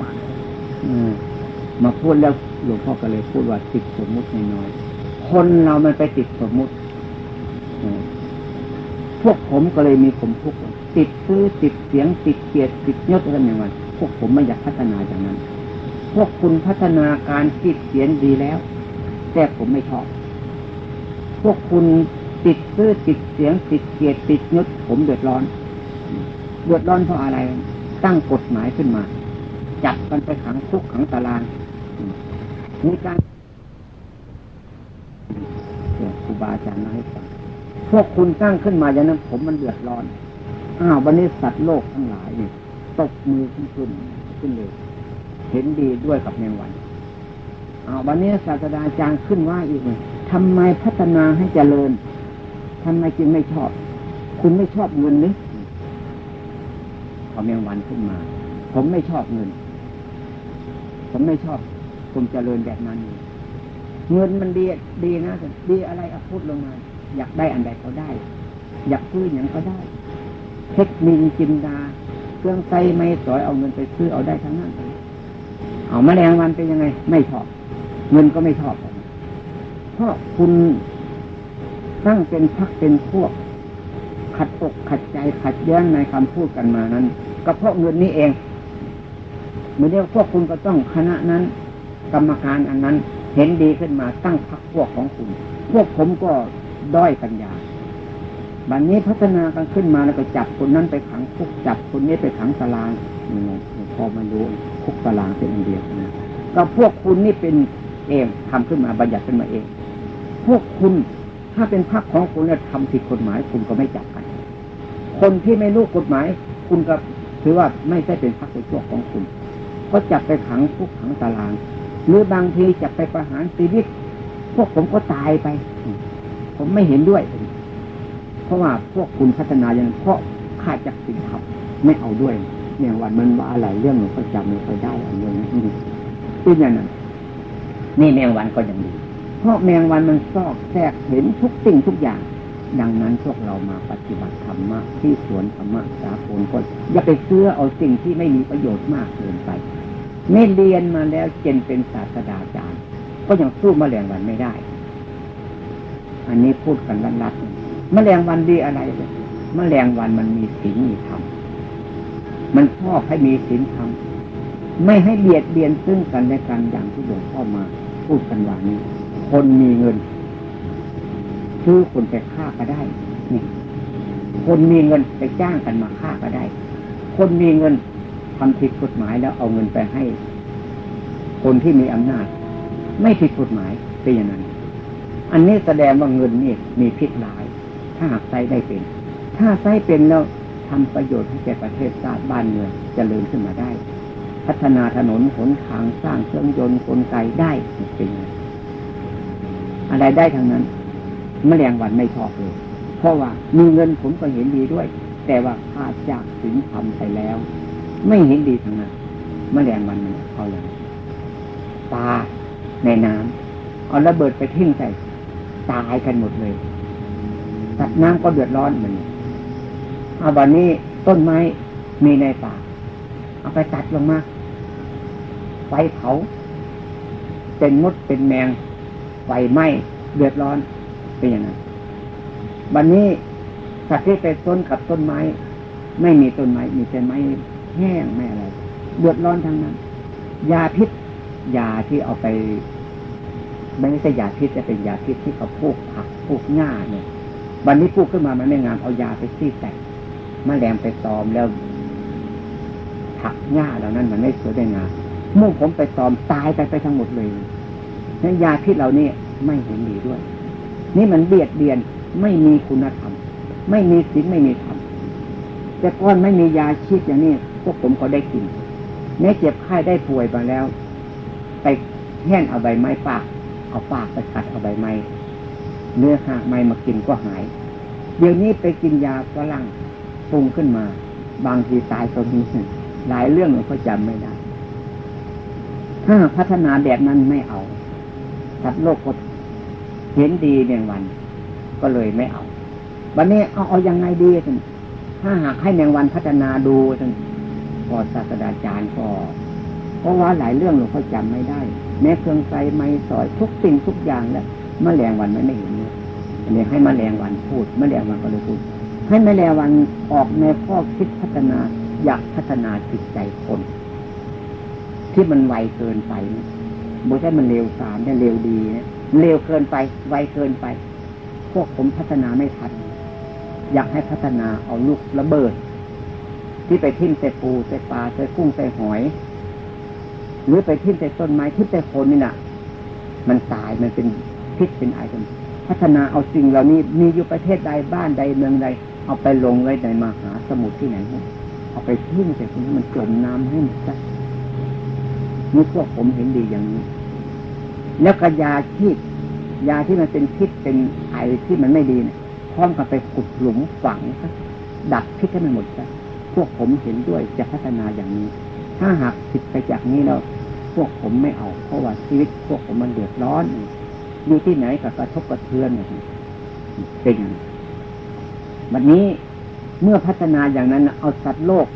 Speaker 1: มาพูดแล้วหลวงพ่อก็เลยพูดว่าติดสมมุติน้อยๆคนเรามันไปติดสมมุติพวกผมก็เลยมีผมทุกข์ติดซื้อติดเสียง ติดเกียรติติดยศอะไรอย่างเงี้ยพวกผมไม่อยากพัฒนาอย่างนั้น พวกคุณพัฒนาการติดเสียงดีแล้ว แต่ผมไม่ชอบ พวกคุณติดซื้อติดเสียง ติดเกียรติติดยศผมเดือดร้อน เดือดร้อนเพราะอะไร ตั้งกฎหมายขึ้นมา จับกันไปขังคุกขังตาราง มีการครูบาอาจารย์มาให้ฟังพวกคุณสร้งขึ้นมาอย่างนั้น ผมมันเดือดร้อน อ้าววันนี้สัตว์โลกทั้งหลายเนี่ยตกมือขึ้นขึ้นขึ้นเลย เห็นดีด้วยกับแมงวันอ้าววันนี้ศาสตราจารย์ขึ้นว่าอีกเลยทำไมพัฒนาให้เจริญทำไมจึงไม่ชอบ คุณไม่ชอบเงินหรือ พอแมงวันขึ้นมา ผมไม่ชอบเงิน ผมไม่ชอบคุณเจริญแบบนั้น เงินมันดีดีนะดีอะไรอพูดลงมา อยากได้อันใดเขาได้ อยากซื้ออย่างก็ได้ เทคนิคจินดา เครื่องไตไม่สอยเอาเงินไปซื้อเอาได้ทั้งนั้นเอาแมลงวันเป็นยังไง ไม่ชอบ เงินก็ไม่ชอบเพราะคุณตั้งเป็นพักเป็นพวก ขัดอกขัดใจขัดแย้งในคำพูดกันมานั้น ก็เพราะเงินนี้เองเมื่อเดียวพวกคุณก็ต้องคณะนั้น กรรมการอันนั้นเห็นดีขึ้นมาตั้งพักพวกของคุณ พวกผมก็ด้อยปัญญาบัดนนี้พัฒนากันขึ้นมาแล้วก็จับคนนั้นไปขังคุกจับคนนี้ไปขังตารางนี่ไงพอมาดูคุกตารางเป็นอันเดียวนะก็พวกคุณนี่เป็นเองทำขึ้นมาบัญญัติขึ้นมาเอง พวกคุณถ้าเป็นพรรคของคุณเนี่ยทำผิดกฎหมายคุณก็ไม่จับ คนที่ไม่รู้กฎหมาย คุณก็ถือว่าไม่ใช่เป็นพรรคในพวกของคุณ ก็จับไปขังคุกขังตาราง หรือบางทีจับไปประหารชีวิต พวกผมก็ตายไป ผมไม่เห็นด้วย เพราะว่าพวกคุณพัฒนาอย่างเพราะขาดจากสิ่งทับไม่เอาด้วย เนี่ยวันมันว่าอะไรเรื่องหนูก็จำไม่ค่อยได้อะไรเรื่องนี้เป็นอย่างนั้นนี่แมงวันก็ยังดี เพราะแมงวันมันซอกแทรกเห็นทุกสิ่งทุกอย่าง ดังนั้นพวกเรามาปฏิบัติธรรมะที่สวนธรรมะสาโนก็อย่าไปเสื้อเอาสิ่งที่ไม่มีประโยชน์มากเกินไปไม่เรียนมาแล้วเจนเป็นศาสตราจารย์ ก็ยังสู้มแมลงวันไม่ได้ อันนี้พูดกันลัดๆมแมลงวันดีอะไรเลยมแมลงวันมันมีศีลมีธรรมมันชอบให้มีศีลธรรมไม่ให้เบียดเบียนซึ่งกันและกันอย่างที่หลวงพ่อมา พูดกันว่านี้ คนมีเงิน ซื้อคนไปฆ่าก็ได้นี่คนมีเงินไปจ้างกันมาฆ่าก็ได้ คนมีเงินทำผิดกฎหมายแล้วเอาเงินไปให้ คนที่มีอำนาจ ไม่ผิดกฎหมายเป็นอย่างนั้น อันนี้แสดงว่าเงินนี่มีพิษร้าย ถ้าหากใช้ได้เป็น ถ้าใช้เป็นแล้วทำประโยชน์ให้แก่ประเทศชาติบ้านเมืองจเจริญขึ้นมาได้ พัฒนาถนนหนทางสร้างเครื่องยนต์กลไกได้เป็นอะไรได้ทั้งนั้น แมลงวันไม่ชอบเลย เพราะว่ามีเงินผมก็เห็นดีด้วย แต่ว่าพาจากสินทำไปแล้ว ไม่เห็นดีทั้งนั้นมแมลงวันเอาอย่างปลาในน้ำเอาระเบิดไปทิ้งใส่ตายกันหมดเลยตัดน้ำก็เดือดร้อนเหมือนเอาวันนี้ต้นไม้มีในป่า เอาไปตัดลงมาไฟเผาเป็นมดเป็นแมงไฟไหม้เดือดร้อน เป็นอย่างนั้นวันนี้สัตว์ที่ไปต้นกับต้นไม้ ไม่มีต้นไม้มีแต่ไม้แห้งไม่อะไรเดือดร้อนทั้งนั้น ยาพิษ ยาที่เอาไปไม่ใช่ยาพิษจะเป็นยาพิษที่เขาพูกผักพูกหญ้าเนี่ยวันนี้พูกขึ้นมามันไม่งามเอายาไปซีแตกมแมลงไปตอมแล้ว ผักหญ้าเหล่านั้นมันไม่สวยได้งามเมื่อผมไปตอมตายไปไปทั้งหมดเลยนั้นยาพิษเหล่านี้ไม่เห็นดีด้วย นี่มันเบียดเบียนไม่มีคุณธรรม ไม่มีศีลไม่มีธรรมแต่ก้อนไม่มียาชีพอย่างนี้พวกผมก็ได้กินแม้เจ็บไข้ได้ป่วยมาแล้ว ไปแห้งเอาใบไม้ปาก เอาปากไปกัดเอาใบไม้เนื้อหากไม้มากินก็หาย เดี๋ยวนี้ไปกินยาฝรั่งปรุงขึ้นมา บางทีตายก็มีหลายเรื่องเราก็จำไม่ได้ ถ้าพัฒนาแบบนั้นไม่เอาสัตว์โลกก็ เห็นดีเนียงวัน ก็เลยไม่เอาวันนี้เอาเอายังไงดีท่านถ้าหากให้แมงวันพัฒนาดูท่านก็ศาสตราจารย์ก็เพราะว่าหลายเรื่องหลวงพ่อจำไม่ได้ แม้เครื่องใส่ไม้สอยทุกสิ่งทุกอย่างแล้วมแมลงวันมันไม่เห็นเนี่ยอันนี้ให้มแมลงวันพูดมแมลงวันก็เลยพูด ให้มแมลงวันออกในข้อคิดพัฒนาอยากพัฒนาจิตใจคน ที่มันไวเกินไปไม่ใช่มันเร็วสามเนี่ยเร็วดีเนี่ย เร็วเกินไป ไวเกินไป พวกผมพัฒนาไม่ทัน อยากให้พัฒนาเอาลูกระเบิด ที่ไปทิ้งใส่ปูใส่ปลาใส่กุ้งใส่หอย หรือไปทิ้งใส่ต้นไม้ทิ้งใส่คนนี่แหละมันตายมันเป็นพิษเป็นไอกันพัฒนาเอาสิ่งเหล่านี้มีอยู่ประเทศใดบ้านใดเมืองใด เอาไปลงไว้ในมหาสมุทรที่ไหนเอาไปทิ้งใส่ตรงนี้มันจมน้ำให้หมดซะนี่พวกผมเห็นดีอย่างนี้ แล้วก็ยาชีพยาที่มันเป็นพิษเป็นไอที่มันไม่ดีเนี่ยพร้อมกับไปขุดหลุมฝังดักพิษให้มันหมดซะพวกผมเห็นด้วยจะพัฒนาอย่างนี้ ถ้าหากผิดไปจากนี้แล้วพวกผมไม่เอาเพราะว่าชีวิตพวกผมมันเดือดร้อนอยู่ที่ไหนกับกระทบกระเทือนเป็นอย่างวันนี้เมื่อพัฒนาอย่างนั้นเอาสัตว์โลก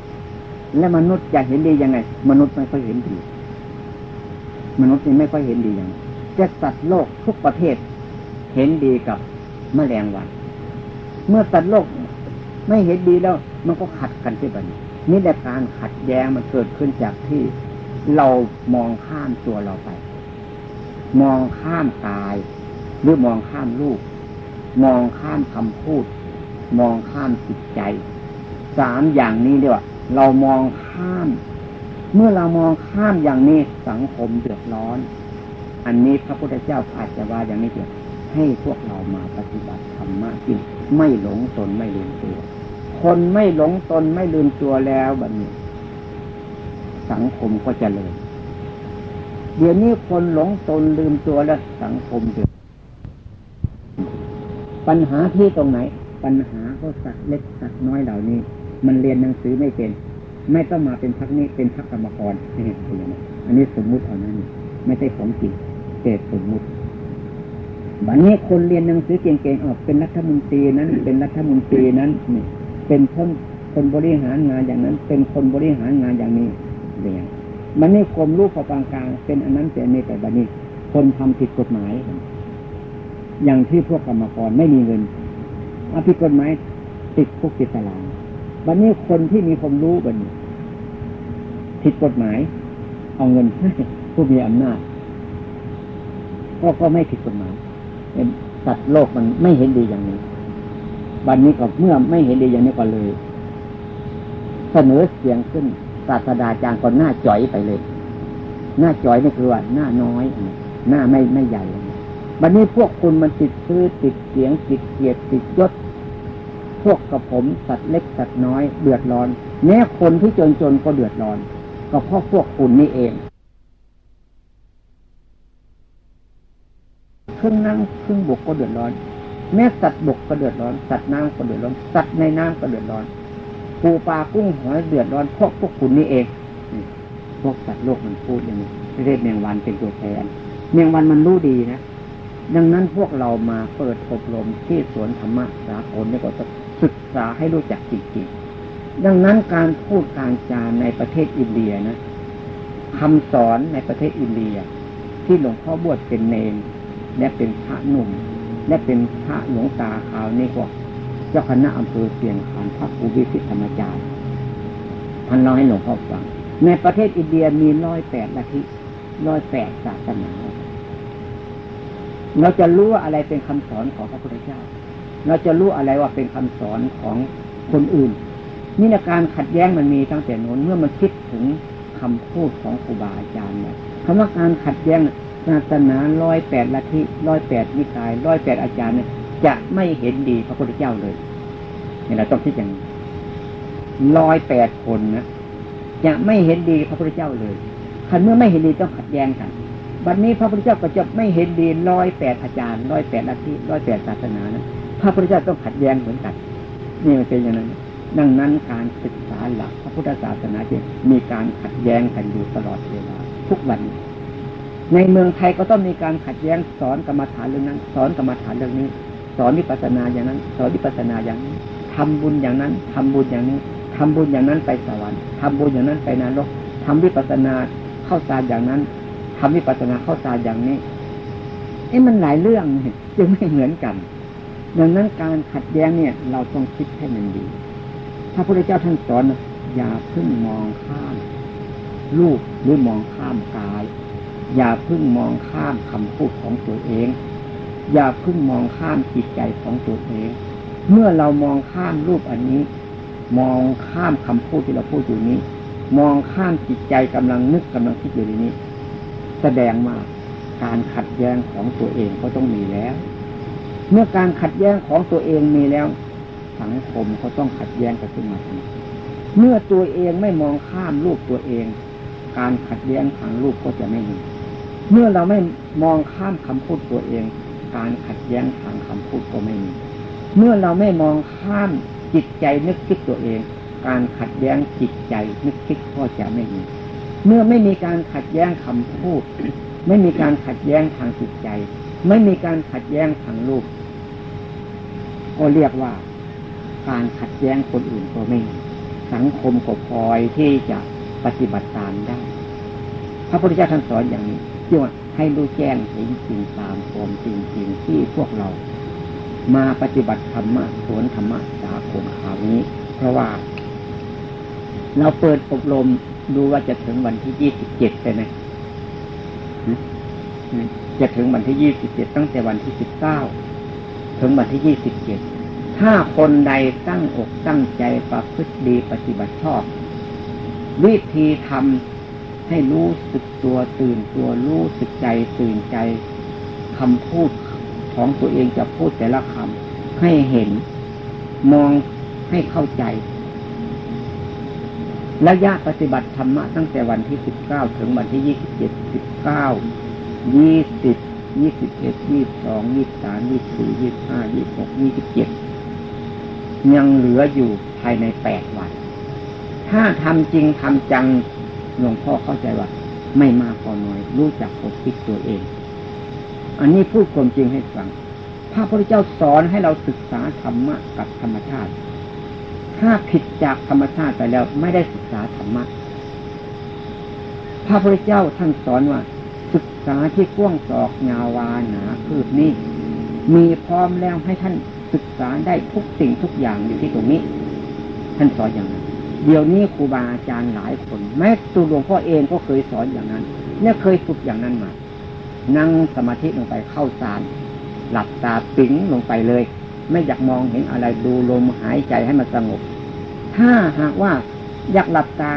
Speaker 1: และมนุษย์จะเห็นดียังไง มนุษย์ไม่ค่อยเห็นดี มนุษย์นี่ไม่ค่อยเห็นดีอย่าง จะสัตว์โลกทุกประเภท เห็นดีกับมแมลงวัน เมื่อสัตว์โลกไม่เห็นดีแล้ว มันก็ขัดกันที่บันนี่แหละการขัดแย้งมันเกิดขึ้นจากที่เรามองข้ามตัวเราไป มองข้ามกาย หรือมองข้ามลูก มองข้ามคำพูด มองข้ามจิตใจ สามอย่างนี้เดียวเรามองข้าม เมื่อเรามองข้ามอย่างนี้สังคมเดือดร้อน อันนี้พระพุทธเจ้าอาจจะว่าอย่างนี้เดียวให้พวกเรามาปฏิบัติธรรมะจริงไม่หลงตนไม่ลืมตัว คนไม่หลงตนไม่ลืมตัวแล้วแบบนี้ สังคมก็จะเลยเดี๋ยวนี้คนหลงตนลืมตัวแล้วสังคมเดือดปัญหาที่ตรงไหน ปัญหาก็สัตว์เล็กสัตว์น้อยเหล่านี้ มันเรียนหนังสือไม่เป็น ไม่ต้องมาเป็นพักนี้เป็นพักกรรมกรนี่เห็นไหมอันนี้สมมุติเอานั้นไม่ใช่ของจริง แต่สมมุติบัดนี้คนเรียนหนังสือเก่งๆออกเป็นรัฐมนตรีนั้น เป็นรัฐมนตรีนั้นนี่เป็นคนคนบริหารงานอย่างนั้น เป็นคนบริหารงานอย่างนี้เรียนมันนี่กรมรูปประปางกลางเป็นอันนั้นเป็นนี้แต่บัดนี้ คนทำผิดกฎหมาย อย่างที่พวกกรรมกรไม่มีเงินอาผิดกฎหมายติดคุกติดตารางบัดนี้คนที่มีความรู้บัดนี้ผิดกฎหมาย เอาเงินให้ผู้มีอำนาจ ก็ก็ไม่ผิดกฎหมายสัตว์โลกมันไม่เห็นดีอย่างนี้ บัดนนี้ก็เมื่อไม่เห็นดีอย่างนี้ก็เลย เสนอเสียงขึ้นศาสดาจารย์ก็หน้าจ่อยไปเลย หน้าจ่อยนี่คือว่าหน้าน้อย หน้าไม่ไม่ใหญ่บัดนนี้พวกคุณมันติดซื้อติดเสียงติดเกียรติติดยศพวกกับผมสัตว์เล็กสัตว์น้อยเดือดร้อน แม้คนที่จนจนก็เดือดร้อน ก็เพราะพวกคุณนี่เอง ครึ่งน้ำครึ่งบกก็เดือดร้อน แม้สัตว์บกก็เดือดร้อน สัตว์น้ำก็เดือดร้อน สัตว์ในน้ำก็เดือดร้อนปูปลากุ้งหอยเดือดร้อนเพราะพวกคุณนี่เองพวกสัตว์โลกมันพูดอย่างนี้เรียกแมงวันเป็นตัวแทนแมงวันมันรู้ดีนะ ดังนั้นพวกเรามาเปิดอบรมที่สวนธรรมะสากลนี่ก็จะศึกษาให้รู้จักจริงๆดังนั้นการพูดการจาในประเทศอินเดียนะคำสอนในประเทศอินเดีย ที่หลวงพ่อบวชเป็นเนร และเป็นพระหนุ่ม และเป็นพระหลวงตาขาวนี่พวกเจ้าคณะอำเภอเสียงขานพระอุวิสิตธรรมจารย์ท่านเล่าให้หลวงพ่อฟัง ในประเทศอินเดียมีร้อยแปดลัทธิร้อยแปดศาสนา เราจะรู้ว่าอะไรเป็นคำสอนของพระพุทธเจ้า เราจะรู้อะไรว่าเป็นคำสอนของคนอื่น นี่ในการขัดแย้งมันมีตั้งแต่นู้นเมื่อมันคิดถึงคำพูดของครูบาอาจารย์เนี่ยคำว่าการขัดแย้ง ศาสนาร้อยแปดลัทธิร้อยแปดนิกายร้อยแปดอาจารย์เนี่ยจะไม่เห็นดีพระพุทธเจ้าเลยเนี่เราต้องคิดอย่างนี้ร้อยแปดคนนะจะไม่เห็นดีพระพุทธเจ้าเลยคันเมื่อไม่เห็นดีต้องขัดแย้งกันบัดนนี้พระพุทธเจ้าก็จะไม่เห็นดีร้อยแปดอาจารย์ร้อยแปดลัทธิร้อยแปดศาสนานะพระพุทธเจ้าต้องขัดแย้งเหมือนกัน นี่มันเป็นอย่างนั้น ดังนั้นการศึกษาหลักพระพุทธศาสนาจะมีการขัดแย้งกันอยู่ตลอดเวลาทุกวัน ในเมืองไทยก็ต้องมีการขัดแย้งสอนกรรมฐานเรื่องนั้น สอนกรรมฐานเรื่องนี้ สอนวิปัสสนาอย่างนั้น สอนวิปัสสนาอย่างนี้ทำบุญอย่างนั้นทำบุญอย่างนี้ทำบุญอย่างนั้นไปสวรรค์ทำบุญอย่างนั้นไปนรกทำวิปัสสนาเข้าตาอย่างนั้นทำวิปัสสนาเข้าตาอย่างนี้เอ้มันหลายเรื่องจึงไม่เหมือนกัน ดังนั้นการขัดแย้งเนี่ย เราต้องคิดให้มันดี ถ้าพระเจ้าท่านสอนอย่าเพึ่งมองข้ามรูปหรือมองข้ามกาย อย่าพึ่งมองข้ามคำพูดของตัวเอง อย่าพึ่งมองข้ามจิตใจของตัวเอง เมื่อเรามองข้ามรูปอันนี้ มองข้ามคำพูดที่เราพูดอยู่นี้ มองข้ามจิตใจกำลังนึกกำลังคิดอยู่ในนี้ แสดงว่าการขัดแย้งของตัวเองก็ต้องมีแล้ว เมื่อการขัดแย้งของตัวเองมีแล้ว สังคมก็ต้องขัดแย้งกันขึ้นมาทันทีเมื่อตัวเองไม่มองข้ามรูปตัวเอง การขัดแย้งทางรูปก็จะไม่มี เมื่อเราไม่มองข้ามคำพูดตัวเอง การขัดแย้งทางคำพูดก็ไม่มี เมื่อเราไม่มองข้ามจิตใจนึกคิดตัวเอง การขัดแย้งจิตใจนึกคิดก็จะไม่มี เมื่อไม่มีการขัดแย้งคำพูด ไม่มีการขัดแย้งทางจิตใจ ไม่มีการขัดแย้งทางรูปก็เรียกว่าการขัดแย้งคนอื่นก็ไม่มีสังคมก็พลอยที่จะปฏิบัติตามได้ พระพุทธเจ้าท่านสอนอย่างนี้ ที่ว่าให้รู้แจ้งเห็นจริงตามความจริงจริงที่พวกเรา มาปฏิบัติธรรมะสวนธรรมะสาคมข่าวนี้ เพราะว่า เราเปิดอบรมดูว่าจะถึงวันที่ยี่สิบเจ็ดใช่ไหมจะถึงวันที่ยี่สิบเจ็ดตั้งแต่วันที่สิบเก้าถึงวันที่ยี่สิบเจ็ดถ้าคนใดตั้งอกตั้งใจประพฤติดีปฏิบัติชอบ วิธีทำ ให้รู้สึกตัวตื่นตัวรู้สึกใจตื่นใจคำพูดของตัวเองจะพูดแต่ละคำให้เห็น มองให้เข้าใจระยะปฏิบัติธรรมะตั้งแต่วันที่สิบเก้าถึงวันที่ยี่สิบเจ็ดสิบเก้ายี่สิบยี่สิบเอ็ดยี่สองยี่สามยี่สี่ยี่ห้ายี่หกยี่สิบเจ็ดยังเหลืออยู่ภายในแปดวัน ถ้าทำจริงทำจัง หลวงพ่อเข้าใจว่า ไม่มากพอน้อย รู้จักปกปิดตัวเอง อันนี้พูดความจริงให้ฟังพระพุทธเจ้าสอนให้เราศึกษาธรรมะกับธรรมชาติ ถ้าผิดจากธรรมชาติไปแล้วไม่ได้ศึกษาธรรมะ พระพุทธเจ้าท่านสอนว่า ศึกษาที่กว้างศอกยาวาหนาคืบนี้ มีพร้อมแล้วให้ท่านศึกษาได้ทุกสิ่งทุกอย่างอยู่ที่ตรงนี้ ท่านสอนอย่างนั้น เดี๋ยวนี้ครูบาอาจารย์หลายคน แม้ตัวหลวงพ่อเองก็เคยสอนอย่างนั้น เนี่ยเคยฝึกอย่างนั้นมา นั่งสมาธิลงไปเข้าสารหลับตาปิ๊งลงไปเลย ไม่อยากมองเห็นอะไรดูลมหายใจให้มันสงบ ถ้าหากว่าอยากหลับตา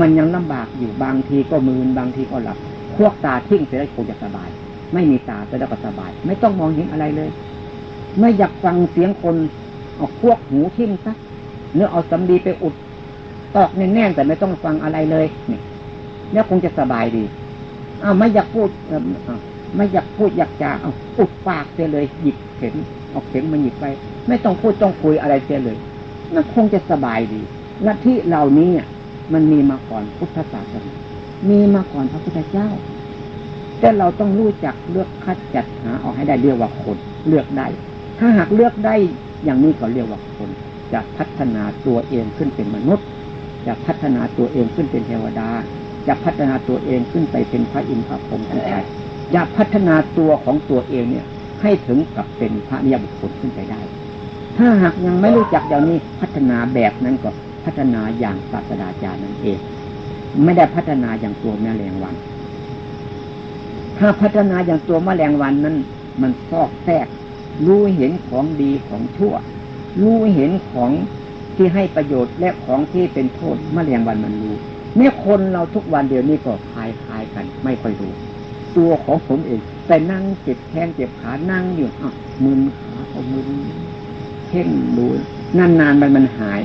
Speaker 1: มันยังลำบากอยู่บางทีก็มืนบางทีก็หลับ พวกตาทิ้งเสียได้คงจะสบาย ไม่มีตาจะได้ก็สบาย ไม่ต้องมองเห็นอะไรเลย ไม่อยากฟังเสียงคนเอาพวกหูทิ้งซะเนื้อเอาสำลีไปอุด ตอกแน่นๆแต่ไม่ต้องฟังอะไรเลยนี่เนี่ยคงจะสบายดีอ้าวไม่อยากพูดไม่อยากพูดอยากจะเอาอุดปากเสียเลยหยิบเข็มเอาเข็มมาหยิบไป ไม่ต้องพูดต้องคุยอะไรเสียเลยนั่นคงจะสบายดีลัทธิเหล่านี้เนี่ยมันมีมาก่อนพุทธศาสนามีมาก่อนพระพุทธเจ้า แต่เราต้องรู้จักเลือกคัดจัดหาเอาให้ได้เรียกว่าคนเลือกได้ ถ้าหากเลือกได้อย่างนี้ก็เรียกว่าคน จะพัฒนาตัวเองขึ้นเป็นมนุษย์ จะพัฒนาตัวเองขึ้นเป็นเทวดาจะพัฒนาตัวเองขึ้นไปเป็นพระอินทร์พระพรหมขึ้นไปจะพัฒนาตัวของตัวเองเนี่ย ให้ถึงกับเป็นพระนิยบุคคลขึ้นไปได้ ถ้าหากยังไม่รู้จักอย่างนี้พัฒนาแบบนั้นก็พัฒนาอย่างศาสดาจารย์นั่นเอง ไม่ได้พัฒนาอย่างตัวแมลงวัน ถ้าพัฒนาอย่างตัวแมลงวันนั้น มันซอกแทรกรู้เห็นของดีของชั่ว รู้เห็นของ ที่ให้ประโยชน์และของที่เป็นโทษมแมลงวันมันรู้เนี่ยคนเราทุกวันเดียวนี้ก็คลายคลายกัน ไม่ค่อยรู้ ตัวของผมเองแต่นั่งเจ็บแขนเจ็บขานั่งอยู่อะมือขาเอามือเพ่งดูนานๆมันมันหาย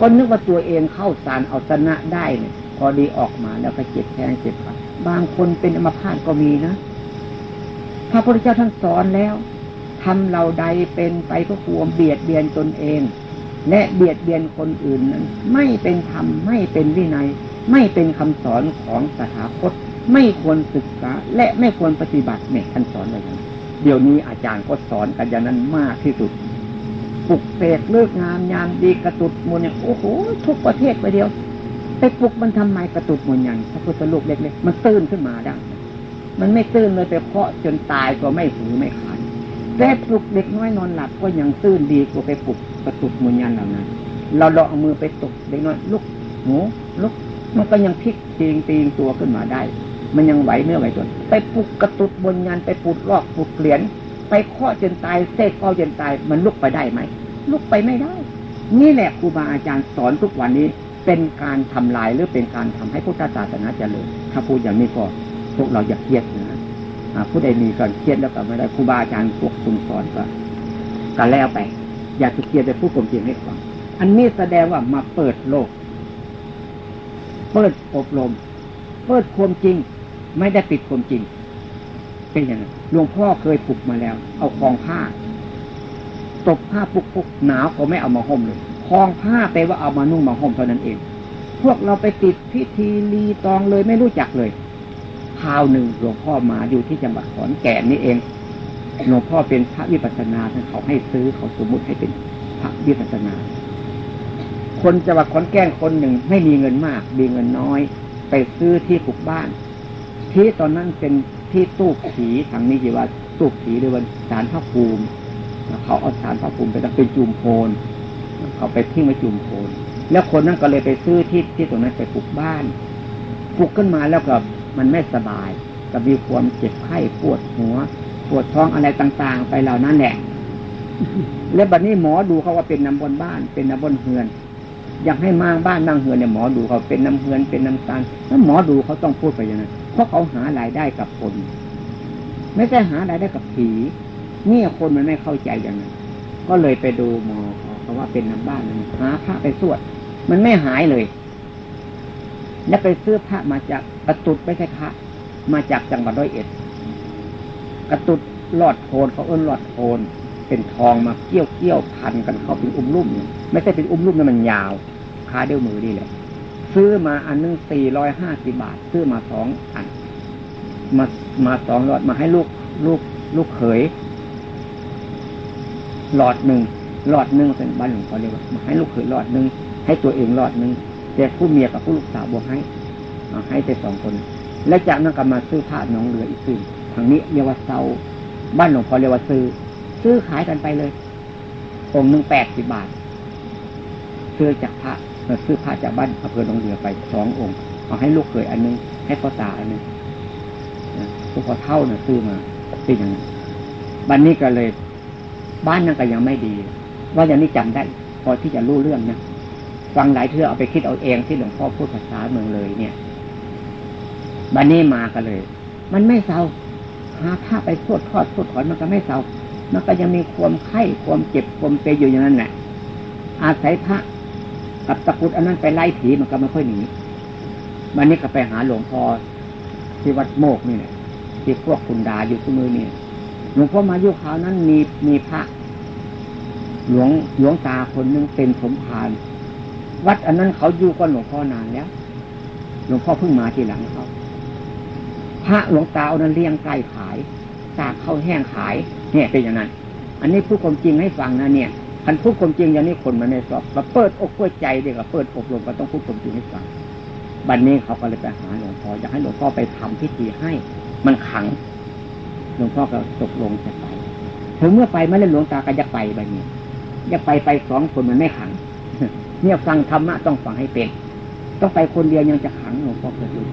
Speaker 1: ก็นึกว่าตัวเองเข้าสารเอาชนะได้เนี่ย พอดีออกมาแล้วก็เจ็บแขนเจ็บขาบางคนเป็นอัมพาตก็มีนะพระพุทธเจ้าท่านสอนแล้วทำเราใดเป็นไปเพื่อความเบียดเบียนตนเอง และเบียดเบียนคนอื่นนั้น ไม่เป็นธรรมไม่เป็นวินัย ไม่เป็นคำสอนของสถาคต ไม่ควรศึกษา และไม่ควรปฏิบัติเนี่ยท่านสอนไว้อย่างเดี๋ยวนี้อาจารย์ก็สอนกันอย่างนั้นมากที่สุดปลุกเสกเลิกงามยามดีกระตุดมูลเนี่ยโอ้โหทุกประเทศไปเดียวไปปลุกมันทำไมกระตุดมูลอย่างพระพุทธลูกเล็กๆมันตื่นขึ้นมาได้มันไม่ตื่นเลยไปเคาะจนตายก็ไม่หูไม่ขาดแต่ปลุกเด็กน้อยนอนหลับก็ยังตื่นดีกว่าไปปลุก กระตุกมูลยันเหล่านั้นเราเอาะมือไปตกเด็กน้อยลุกหูลุกมันก็ยังพลิกตีงตีงตัวขึ้นมาได้ มันยังไหวเนื้อไหวตัวไปปลุกกระตุกบนยันไปปลุกลอกปลุกเหรียญไปเคาะจนตายเสกเคาะจนตายมันลุกไปได้ไหมลุกไปไม่ได้ นี่แหละครูบาอาจารย์สอนทุกวันนี้เป็นการทำลายหรือเป็นการทำให้พุทธศาสนาเจริญถ้าพูดอย่างนี้ก็พวกเราอย่าเครียดนะผู้ใดมีการเครียดแล้วก็ไม่ได้ครูบาอาจารย์พวกคุณสอนก็ก็แล้วไป อย่าตะเกียดไปพูดความจริงให้ฟังอันนี้แสดงว่ามาเปิดโลก เปิดอบรม เปิดความจริง ไม่ได้ปิดความจริง เป็นอย่างนั้นหลวงพ่อเคยปลุกมาแล้ว เอาคลองผ้าตบผ้าปุกปุกหนาวก็ไม่เอามาห่มเลยคลองผ้าไปว่าเอามานุ่งมาห่มเท่านั้นเอง พวกเราไปติดพิธีรีตองเลยไม่รู้จักเลยคราวหนึ่งหลวงพ่อมาอยู่ที่จังหวัดขอนแก่นนี่เอง หลวงพ่อเป็นพระวิปัสสนาเขาให้ซื้อเขาสมมุติให้เป็นพระวิปัสสนา คนจังหวัดขอนแก่นคนหนึ่งไม่มีเงินมาก มีเงินน้อย ไปซื้อที่ปลูกบ้าน ที่ตอนนั้นเป็นที่ตู้ผีทางนี้กี่ว่าตู้ผีหรือว่าสารพระภูมิเขาเอาสารพระภูมิไปตั้งเป็นจุมโพนเขาไปทิ้งไว้จุมโพนแล้วคนนั้นก็เลยไปซื้อที่ที่ตรงนั้นไปปลูกบ้านปลูกขึ้นมาแล้วก็มันไม่สบายก็มีความเจ็บไข้ปวดหัว ปวดท้องอะไรต่างๆ ไปเหล่านั้นแหละ แล้วบัดนี้หมอดูเขาว่าเป็นน้ำบนบ้าน เป็นน้ำบนเฮือน อยากให้มาบ้านนั่งเฮือนเนี่ยหมอดูเขาเป็นน้ำเฮือนเป็นน้ำตาลแล้วหมอดูเขาต้องพูดไปอย่างนั้นเพราะเขาหารายได้กับคน ไม่ใช่หารายได้กับผีนี่คนมันไม่เข้าใจอย่างนั้น ก็เลยไปดูหมอเขาว่าเป็นน้ำบ้านหาพระไปสวด มันไม่หายเลยแล้วไปซื้อพระมาจากกระตุดไม่ใช่พระมาจากจังหวัดร้อยเอ็ด กระตุดหลอดโคนเขาเอิ้นหลอดโคนเป็นทองมาเกี่ยวเกี่ยวพันกันเขาเป็นอุ้มลุ่มไม่ใช่เป็นอุ้มลุ่มนะมันยาวคาเดียวมือนี่แหละซื้อมาอันนึงสี่ร้อยห้าสิบาท ซื้อมาสองอัน มามาสองหลอดมาให้ลูกลูกลูกเขย หลอดหนึ่งหลอดหนึ่งเป็นบ้านหลวงพ่อเรียกว่าให้ลูกเขยหลอดหนึ่งให้ตัวเองหลอดหนึ่งแต่ผู้เมียกับผู้ลูกสาวบอกให้ให้แต่สองคน และจากนั้นก็มาซื้อผ้าน้องเรืออีกซึ่ง ทางนี้เรียกว่าเซาบ้านหลวงพ่อเรียกว่าซื้อ ซื้อขายกันไปเลย องค์หนึ่งแปดสิบบาท ซื้อจากพระซื้อผ้าจากบ้านอำเภอหนองเรือไปสององค์เอาให้ลูกเขยอันนึงให้พ่อตาอันนึงลูกพ่อเท่าเนี่ยซื้อมาเป็นอย่างนั้นบันนี้ก็เลย บ้านนั้นก็ยังไม่ดี ว่าอย่างนี้จำได้ พอที่จะรู้เรื่องนะฟังหลายเทื่อเอาไปคิดเอาเองที่หลวงพ่อพูดภาษาเมืองเลยเนี่ยบันนี้มากันเลย มันไม่เศร้า หาผ้าไปพวดทอดพวดถอนมันก็ไม่เศร้ามันก็ยังมีความไข้ความเจ็บความเปยอยู่อย่างนั้นแหละ อาศัยพระกับตะกุดอันนั้นไปไล่ผีมันก็ไม่ค่อยหนีวันนี้ก็ไปหาหลวงพ่อที่วัดโมกนี่แหละที่พวกคุณดาอยู่ที่มือนี่หลวงพ่อมายุคราวนั้นมีมีพระ หลวงหลวงตาคนนึงเป็นสมภารวัดอันนั้นเขาอยู่ก็หลวงพ่อนานแล้ว หลวงพ่อเพิ่งมาทีหลังเขา พระหลวงตาเอานั้นเลี้ยงไก่ขายตากเข้าแห้งขาย เนี่ยเป็นอย่างนั้น อันนี้พูดความจริงให้ฟังนะเนี่ยคันพูดความจริงอย่างนี้คนมาในสอบมาเปิดอกเปิดใจเด็กเปิดอบรมก็ต้องพูดความจริงให้ฟังบัดนนี้เขาก็เลยไปหาหลวงพ่ออยากให้หลวงพ่อไปทำพิธีให้ มันขังหลวงพ่อก็ตกลงจะไปถึงเมื่อไปไม่ได้หลวงตาก็จะไปแบบนี้จะไปไปสองคนมันไม่ขัง เนี่ยฟังธรรมะต้องฟังให้เป็น ต้องไปคนเดียวยังจะขังหลวงพ่อเกิดรู้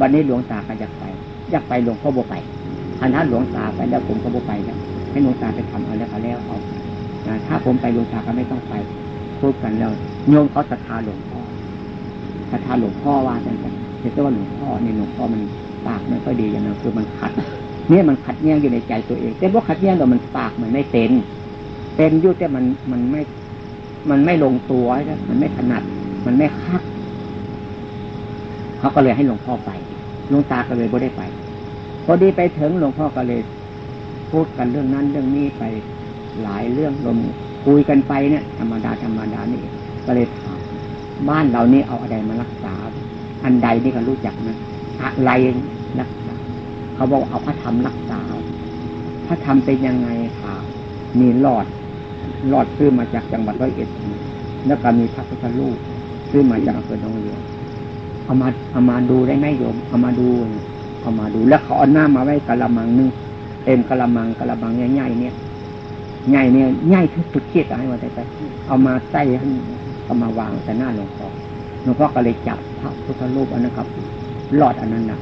Speaker 1: บัดนนี้หลวงตาก็อยากไป อยากไปหลวงพ่อโบไปอันนั้นหลวงตาไปแล้วผมก็โบไปแล้วให้หลวงตาไปทำเอาแล้วก็แล้วเอาถ้าผมไปหลวงตาก็ไม่ต้องไปพูดกันแล้วโยมเขาศรัทธาหลวงพ่อศรัทธาหลวงพ่อว่าจังกันแต่ว่าหลวงพ่อเนี่ยหลวงพ่อมันปากไม่ค่อยดีอย่างนั้นคือมันขัด เนี่ยมันขัดแย้งอยู่ในใจตัวเอง แต่ว่าขัดแย้งแต่มันปากมันไม่เป็นเป็นยุ่แต่มันมันไม่ มันไม่ลงตัวมันไม่ถนัด มันไม่คักเขาก็เลยให้หลวงพ่อไป หลวงตาก็เลยไม่ได้ไป พอดีไปถึงหลวงพ่อก็เลยพูดกันเรื่องนั้นเรื่องนี้ไปหลายเรื่องลมคุยกันไปเนี่ยธรรมดาธรรมดานี่ก็เลยถามบ้านเรานี่เอาอะไรมารักษา อันใดนี่ก็รู้จักนะอะไรรักษาเขาบอกเอาพระธรรมรักษา พระธรรมเป็นยังไงถามมีหลอดหลอดซื้อมาจากจังหวัดร้อยเอ็ดแล้วก็มีพระพุทธรูปซื้อมาจากอำเภอหนองเรือ เอามาเอามาดูได้ไหมโยม เอามาดูเอามาดูแล้วเขาเอาหน้ามาไว้กะละมังนึงเต็มกะละมังกะละมังใหญ่ๆเนี่ยใหญ่เนี่ยใหญ่ที่สุดเกียรให้มาได้ไปเอามาใส่เอามาวางแต่หน้าหลวงพ่อหลวงพ่อก็เลยจับพระพุทธรูปอันนั้นครับหลอดอันนั้นนะ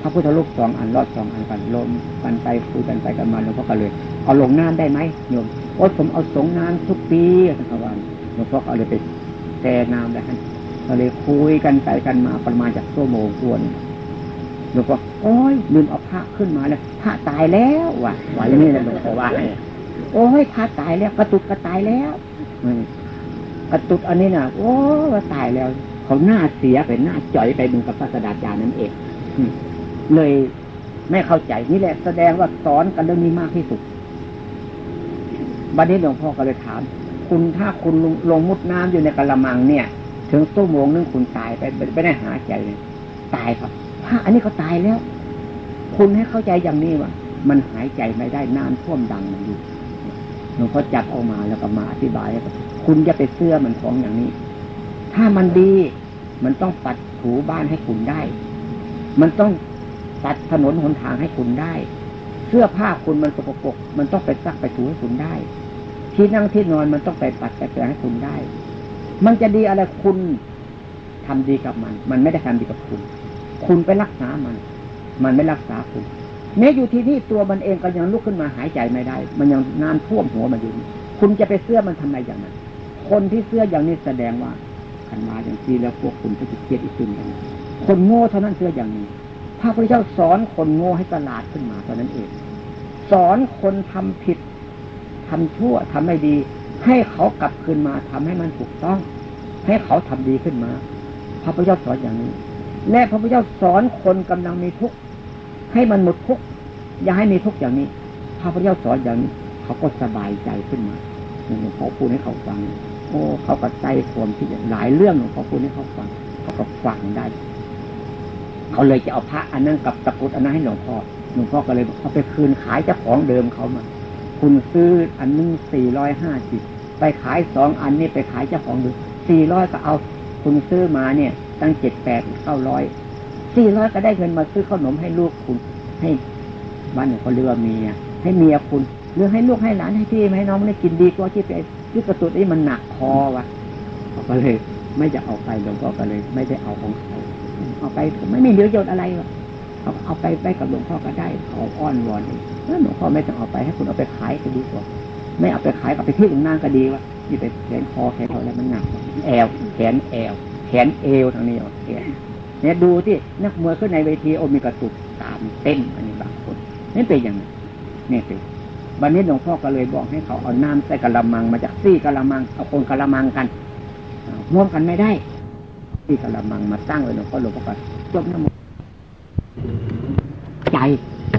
Speaker 1: พระพุทธรูปสองอันรอดสองอันกันลมกันไปคุยกันไปกันมาหลวงพ่อก็เลย เอาลงน้ำได้ไหมโยมโอ้ผมเอาสงน้ำทุกปีทั้งวันหลวงพ่อก็เลยไปแช่น้ำได้ ก็เลยคุยกันไปกันมาประมาณจากชั่วโมงกวนหลวงพ่อโอ้ยลืมเอาพระขึ้นมาแล้วพระตายแล้วว่ะว่าอย่างนี้เลยหลวงพ่อว่าโอ้ยพระตายแล้ว กระตุกกระตายแล้วกระตุกอันนี้น่ะโอ้ว่าตายแล้วเขาหน้าเสียไปหน้าจ่อยไปมึงกับพระสดาจารย์นั่นเองเลยไม่เข้าใจนี่แหละ แสดงว่าสอนกันเรื่องนี้มากที่สุดบัดนี้หลวงพ่อก็เลยถาม คุณถ้าคุณลงมุดน้ำอยู่ในกระมังเนี่ย ถึงตู้โมงนึงคุณตายไปไม่ได้หาใจเลยตายครับถ้าอันนี้เขาตายแล้ว คุณให้เข้าใจอย่างนี้ว่ามันหายใจไม่ได้น้ำท่วมดังมันอยู่หลวงพ่อจับออกมาแล้วก็มาอธิบายคุณจะไปเสื้อมันของอย่างนี้ ถ้ามันดีมันต้องปัดถูบ้านให้คุณได้ มันต้องตัดถนนหนทางให้คุณได้ เสื้อผ้าคุณมันสกปรกมันต้องไปซักไปถูให้คุณได้ ที่นั่งที่นอนมันต้องไปปัดไปแปรงให้คุณได้ มันจะดีอะไรคุณทำดีกับมัน มันไม่ได้ทำดีกับคุณ คุณไปรักษามัน มันไม่รักษาคุณแม้อยู่ที่นี่ตัวมันเองก็ยังลุกขึ้นมาหายใจไม่ได้ มันยังน้ำท่วมหัวมันอยู่ คุณจะไปเสื้อมันทำไมอย่างนั้น คนที่เสื้ออย่างนี้แสดงว่าขันมาอย่างที่แล้วพวกคุณก็จะเครียดอีกตึงกันคนโง่เท่านั้นเสื้ออย่างนี้พระพุทธเจ้าสอนคนโง่ให้ตลาดขึ้นมาเท่านั้นเอง สอนคนทำผิดทำชั่วทำไม่ดี ให้เขากลับคืนมาทำให้มันถูกต้อง ให้เขาทำดีขึ้นมา พระพุทธเจ้าสอนอย่างนี้ และพระพุทธเจ้าสอนคนกำลังมีทุกข์ให้มันหมดทุกข์อย่าให้มีทุกข์อย่างนี้ พระพุทธเจ้าสอนอย่างนี้ เขาก็สบายใจขึ้นมาหลวงพ่อพูดให้เขาฟัง โอ้เขาก็ใจความที่หลายเรื่องหลวงพ่อพูดให้เขาฟัง เขาก็ฟังได้ เขาเลยจะเอาพระอันนั้นกับตะกุดอันนั้นให้หลวงพ่อหลวงพ่อก็เลยเอาไปคืนขายเจ้าของเดิมเขามา คุณซื้ออันนึงสี่ร้อยห้าสิบไปขายสองอันนี้ไปขายเจ้าของดิมสี่ร้อยก็เอาคุณซื้อมาเนี่ย ตั้งเจ็ดแปดเก้าร้อยสี่ร้อยก็ได้เงินมาซื้อขนมให้ลูกคุณ ให้บ้านเนี่ยเขาเรือเมียให้เมียคุณหรือให้ลูกให้หลานให้พี่ให้น้องได้กินดีกว่าที่ไปยึดกระตุนนี้มันหนักคอวะเขาก็เลย ไม่จะเอาไปหลวงพ่อก็เลย ไม่ได้เอาของเขาเอาไปไม่มีเหลือโยนอะไรหรอก เอาเอาไปไปกับหลวงพ่อก็ได้เขาอ้อนวอนแล้วหลวงพ่อไม่ต้องเอาไปให้คุณเอาไปขายก็ดีกว่าไม่เอาไปขายกับไปที่อื่นนานก็ดีวะนี่ไปแขนคอแขนเขาแล้วมันหนักแอวแขนแอวแขนเอวทางนี้ออกแขนเนี่ยดูที่นักมวยขึ้นในเวทีโอมีกระตุกตามเต้นอันนี้บางคนนี่เป็นอย่างนี้นี่เป็นวันนี้หลวงพ่อก็เลยบอกให้เขาเอาน้ำใส่กระมังมาจากซี่กระมังเอาคนกระมังกันร่วมกันไม่ได้ซี่กระมังมาตั้งเลยหลวงพ่อหลวงพ่อก็จบน้ำม ใจ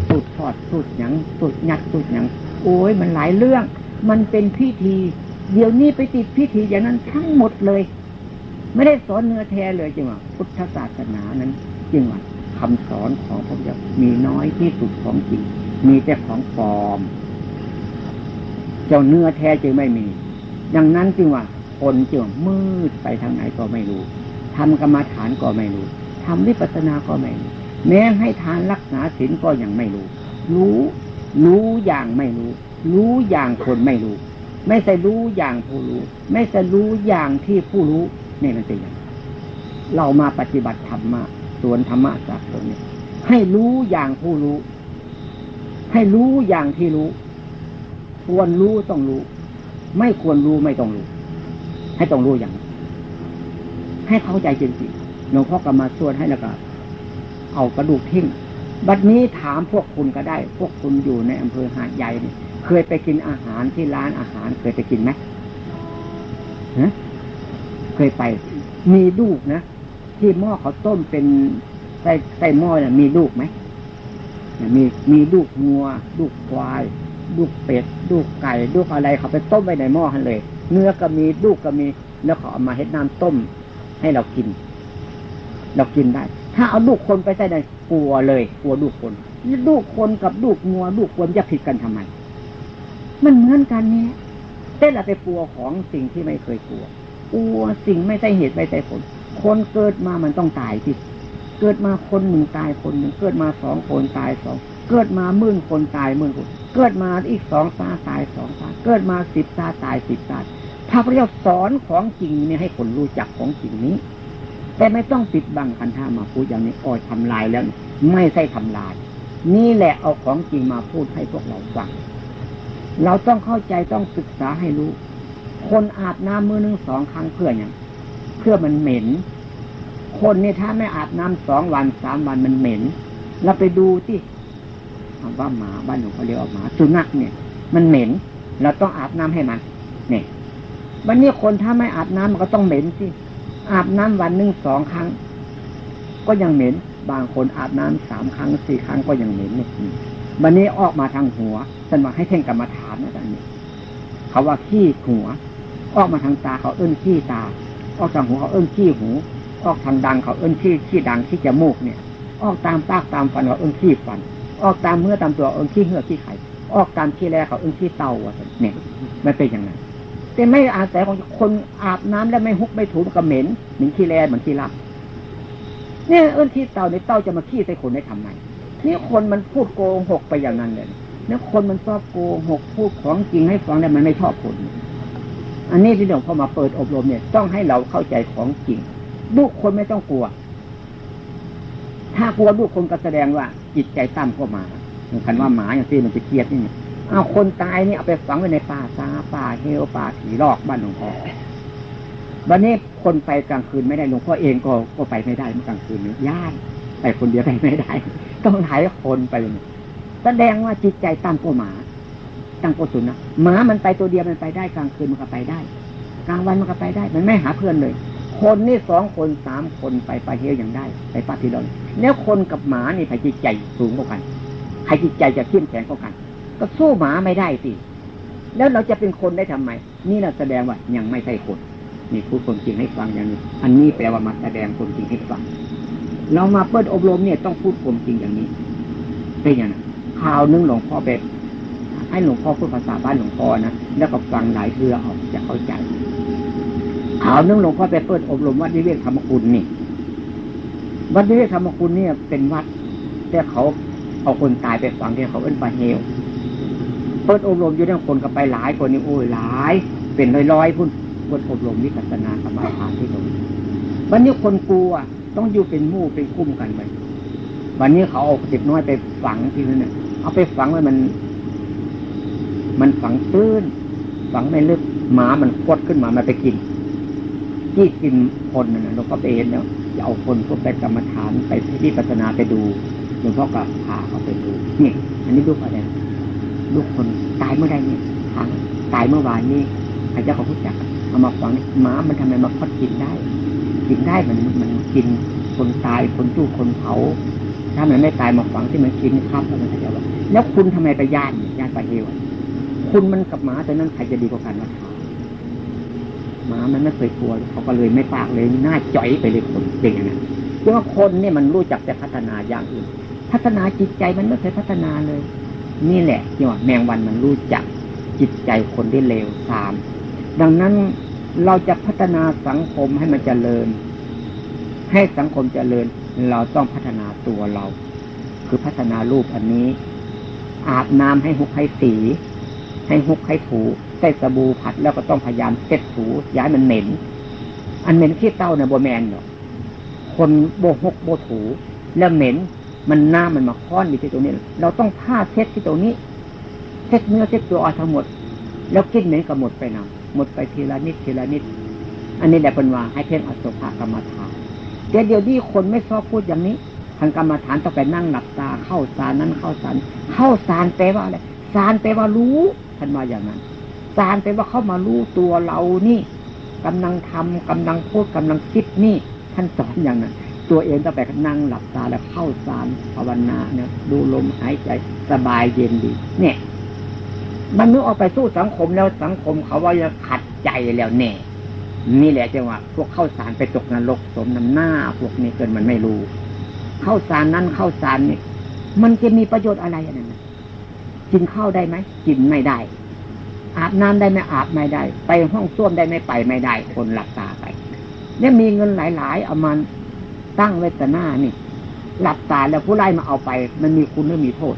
Speaker 1: สุดทอดสุดหยังสุดยัดสุดหยังโอ้ยมันหลายเรื่อง มันเป็นพิธี เดี๋ยวนี้ไปติดพิธีอย่างนั้นทั้งหมดเลย ไม่ได้สอนเนื้อแท้เลยจริงว่าพุทธศาสนานั้นจริงว่าคำสอนของพระเจ้ามีน้อยที่สุดของจริง มีแต่ของปลอม เจ้าเนื้อแท้จึงไม่มี ดังนั้นจึงว่าคนจึงมืดไปทางไหนก็ไม่รู้ทำกรรมฐานก็ไม่รู้ทำวิปัสสนาก็ไม่รู้ แม้ให้ทานรักษาศีลก็ยังไม่รู้ รู้ รู้อย่างไม่รู้ รู้อย่างคนไม่รู้ ไม่ใช่รู้อย่างผู้รู้ ไม่ใช่รู้อย่างที่ผู้รู้นี่มันเป็นอย่างเรามาปฏิบัติธรรมะส่วนธรรมะจากตรงนี้ให้รู้อย่างผู้รู้ ให้รู้อย่างที่รู้ ควรรู้ต้องรู้ ไม่ควรรู้ไม่ต้องรู้ ให้ต้องรู้อย่าง ให้เข้าใจจริงๆหลวงพ่อกรรมาส่วนให้แล้วก็ เอากระดูกทิ้ง บัดนี้ถามพวกคุณก็ได้ พวกคุณอยู่ในอำเภอหาดใหญ่เนี่ยเคยไปกินอาหารที่ร้านอาหารเคยไปกินไหมฮะเคยไป มีลูกนะที่หม้อเขาต้มเป็นใส่ใส่หม้อเนี่ยมีลูกไหมมีมีลูกงัว ลูกควาย ลูกเป็ด ลูกไก่ ลูกอะไรเขาไปต้มไว้ในหม้อหันเลย เนื้อก็มีลูกก็มีแล้วเขาเอามาเฮ็ดน้ำต้ม ให้เรากิน เรากินได้ ถ้าเอาลูกคนไปใส่ในกลัวเลย กลัวลูกคน ลูกคนกับลูกงัว ลูกควรจะผิดกันทำไม มันเหมือนกันเนี่ยเต้นเราไปกลัวของสิ่งที่ไม่เคยกลัว กลัวสิ่งไม่ใช่เหตุไม่ใช่ผล คนเกิดมามันต้องตายสิ เกิดมาคนหนึ่งตายคนหนึ่ง เกิดมาสองคนตายสอง เกิดมาหมื่นคนตายหมื่นคน เกิดมาอีกสองตาตายสองตา เกิดมาสิบตาตายสิบตาพระพุทธเจ้าสอนของจริงเนี่ยให้คนรู้จักของจริงนี้ แต่ไม่ต้องปิดบังคันท่ามาพูดอย่างนี้อ่อยทำลายแล้ว ไม่ใช่ทำลาย นี่แหละเอาของจริงมาพูดให้พวกเราฟัง เราต้องเข้าใจต้องศึกษาให้รู้ คนอาบน้ำมือหนึ่งสองครั้งเพื่ออย่างเพื่อมันเหม็น คนนี่ถ้าไม่อาบน้ำสองวันสามวันมันเหม็น เราไปดูที่ว่าหมาบ้านหนูเขาเรียกว่าหมาสุนัขเนี่ย มันเหม็น เราต้องอาบน้ำให้มันเนี่ยวันนี้คนถ้าไม่อาบน้ำมันก็ต้องเหม็นสิ อาบน้ำวันหนึ่งสองครั้ง ก็ยังเหม็น บางคนอาบน้ำสามครั้งสี่ครั้งก็ยังเหม็นเนี่ยวันนี้ออกมาทางหัวฉันว่าให้เท่งกรรมฐานนะจ๊ะนี่เขาว่าขี้หัว ออกมาทางตาเขาเอื้นขี้ตา ออกทางหูเขาเอื้นขี้หู ออกทางดังเขาเอื้นขี้ขี้ดังขี้จมูกเนี่ย ออกตามปากตามฟันเขาเอื้นขี้ฟัน ออกตามเมื่อตามตัวเอื้นขี้เหือกขี้ไข่ออกตามขี้แรเขาเอื้นขี้เต่าว่ะเนี่ยมันเป็นอย่างนั้น แต่ไม่อาศัยของคนอาบน้ำแล้วไม่ฮุบไม่ถูมันก็เหม็นเหม็นขี้แรเหมือนขี้รับเนี่ยเอื้นขี้เต่าในเต่าจะมาขี้ใส่คนได้ทำไงนี่คนมันพูดโกหกไปอย่างนั้นเลยนี่คนมันชอบโกหกพูดของจริงให้ฟังแต่มันไม่ชอบผลอันนี้ที่หลวงพ่อมาเปิดอบรมเนี่ย ต้องให้เราเข้าใจของจริง ลูกคนไม่ต้องกลัว ถ้ากลัวลูกคนก็แสดงว่าจิตใจต่ำก็มาคันว่าหมาอย่างที่มันจะเครียดนี่ เอาคนตายนี่เอาไปฝังไว้ในป่าซาป่าเฮลป่าผีลอกบ้านหลวงพ่อวันนี้คนไปกลางคืนไม่ได้หลวงพ่อเองก็ก็ไปไม่ได้เมื่อกลางคืนนี้ย่านไปคนเดียวไปไม่ได้ ต้องหลายคนไปแสดงว่าจิตใจต่ำกว่าหมา ตั้งกสุนนะหมามันไปตัวเดียวมันไปได้กลางคืนมันก็ไปได้ กลางวันมันก็ไปได้ มันไม่หาเพื่อนเลย คนนี่สองคนสามคนไปไปเฮลอย่างได้ ไปปาทิลอนแล้วคนกับหมานี่ใครจิตใจสูงกว่ากันใครจิตใจจะเข้มแข็งกว่ากัน ก็สู้หมาไม่ได้สิ แล้วเราจะเป็นคนได้ทำไม นี่เราแสดงว่ายังไม่ใช่คนนี่พูดคนจริงให้ฟังอย่างนี้ อันนี้แปลว่ามาแสดงคนจริงให้ฟัง เรามาเปิดอบรมเนี่ยต้องพูดความจริงอย่างนี้เป็นอย่างนั้นข่าวนึงหลวงพ่อไปให้หลวงพ่อพูดภาษาบ้านหลวงพ่อนะแล้วก็ฟังหลายเทื่อออกจะเข้าใจข่าวนึงหลวงพ่อไปเปิดอบรมวัดนิเวศธรรมคุณนี่ วัดนิเวศธรรมคุณเนี่ยเป็นวัดแต่เขาเอาคนตายไปฟังที่เขาเอิ้นปาเฮล เปิดอบรมอยู่เนี่ยคนก็ไปหลายคนนี่โอ้ยหลาย เป็นร้อยๆพุ่นเปิดอบรมวิปัสสนากรรมฐานที่ตรงวันนี้คนกลัวต้องอยู่เป็นมู่เป็นคุ้มกันไปวันนี้เขาเอาเด็กน้อยไปฝังที่นั่นเนี่ยเอาไปฝังไว้มัน มันฝังตื้น ฝังไม่ลึกหมามันคดขึ้นมามันไปกินที่กินคนนั่นเราก็ไปเห็นแล้วจะเอาคนพวกไปกรรมฐานไปที่ปัสนาไปดูหลวงพ่อก็พาเขาไปดูนี่อันนี้ลูอะไร ลูกคนตายเมื่อไรนี่ทางตายเมื่อวานนี้ใครจะเขาพูดจักเอามาฝังหมามันทำไมมาคดกินได้ กินได้มันมันกินคนตายคนจู้คนเผาถ้ามันไม่ตายมาฝังที่มันกินครับแล้วมันจะว่าแล้วคุณทำไมไปย่านย่านไปเฮวคุณมันกับหมาแต่นั้นใครจะดีกว่ากันนะหมามันไม่เคยกลัวเขาก็เลยไม่ปากเลยหน้าจ่อยไปเลยคนเป็นอย่างนั้นเพราะว่าคนเนี่ยมันรู้จักแต่พัฒนาอย่างอื่นพัฒนาจิตใจมันไม่เคยพัฒนาเลย นี่แหละที่ว่าแมงวันมันรู้จักจิตใจคนได้เลวสาม ดังนั้นเราจะพัฒนาสังคมให้มันเจริญ ให้สังคมเจริญ เราต้องพัฒนาตัวเรา คือพัฒนารูปอันนี้ อาบน้ำให้หุกให้สี ให้หุกให้ถูใส่สบู่ผัดแล้วก็ต้องพยายามเช็ดถูย้ายมันเหม็น อันเหม็นขี้เต้าเนี่ยโบแมนเนาะคนโบหกโบถูแล้วเหม็น มันหน้ามันมาค้อนอยู่ที่ตรงนี้ เราต้องผ้าเช็ดที่ตรงนี้เช็ดเนื้อเช็ดตัวออกทั้งหมด แล้วกินเหม็นก็หมดไปนะหมดไปทีละนิดทีละนิด อันนี้แหละเป็นว่าให้เพ่งอสุภกรรมฐานแต่เดี๋ยวนี้คนไม่ชอบพูดอย่างนี้ ทางกรรมฐานต้องไปนั่งหลับตา เข้าสารนั้นเข้าสารเข้าสารแปลว่าอะไรสารแปลว่ารู้ท่านว่าอย่างนั้นสารแปลว่าเข้ามารู้ตัวเรานี่กำลังทำกำลังพูดกำลังคิดนี่ท่านสอนอย่างนั้น ตัวเองต้องไปนั่งหลับตาแล้วเข้าสารภาวนาเนี่ยดูลมหายใจสบายเย็นดี เนี่ย มันนึกออกไปสู้สังคมแล้วสังคมเขาว่าจะขัดใจแล้วแน่นี่แหละจังหวะพวกเข้าสารไปตกนรกสมน้ำหน้าพวกนี้เกินมันไม่รู้ เข้าสารนั้นเข้าสารนี่มันจะมีประโยชน์อะไรอันนั้นกินข้าวได้ไหมกินไม่ได้ อาบน้ำได้ไหมอาบไม่ได้ ไปห้องส้วมได้ไหมไปไม่ได้ คนหลับตาไป เนี่ยมีเงินหลาย ๆ เอามัน ตั้งไว้แต่หน้านี่ หลับตาแล้วผู้ไล่มาเอาไป มันมีคุณหรือมีโทษ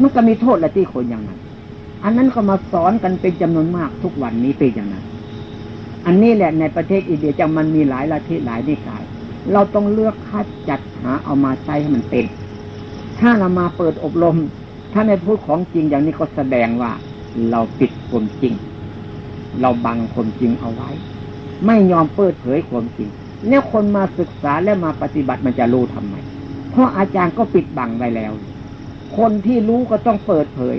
Speaker 1: มันก็มีโทษและที่คนอย่างนั้น อันนั้นก็มาสอนกันเป็นจำนวนมากทุกวันนี้เป็นอย่างนั้น อันนี้แหละในประเทศอินเดียจะมันมีหลายลัทธิหลายนิกาย เราต้องเลือกคัดจัดหาเอามาใช้ให้มันเป็น ถ้าเรามาเปิดอบรม ถ้าในพูดของจริงอย่างนี้ก็แสดงว่า เราปิดความจริง เราบังความจริงเอาไว้ ไม่ยอมเปิดเผยความจริง เนี่ยคนมาศึกษาและมาปฏิบัติมันจะรู้ทำไม เพราะอาจารย์ก็ปิดบังไว้แล้ว คนที่รู้ก็ต้องเปิดเผย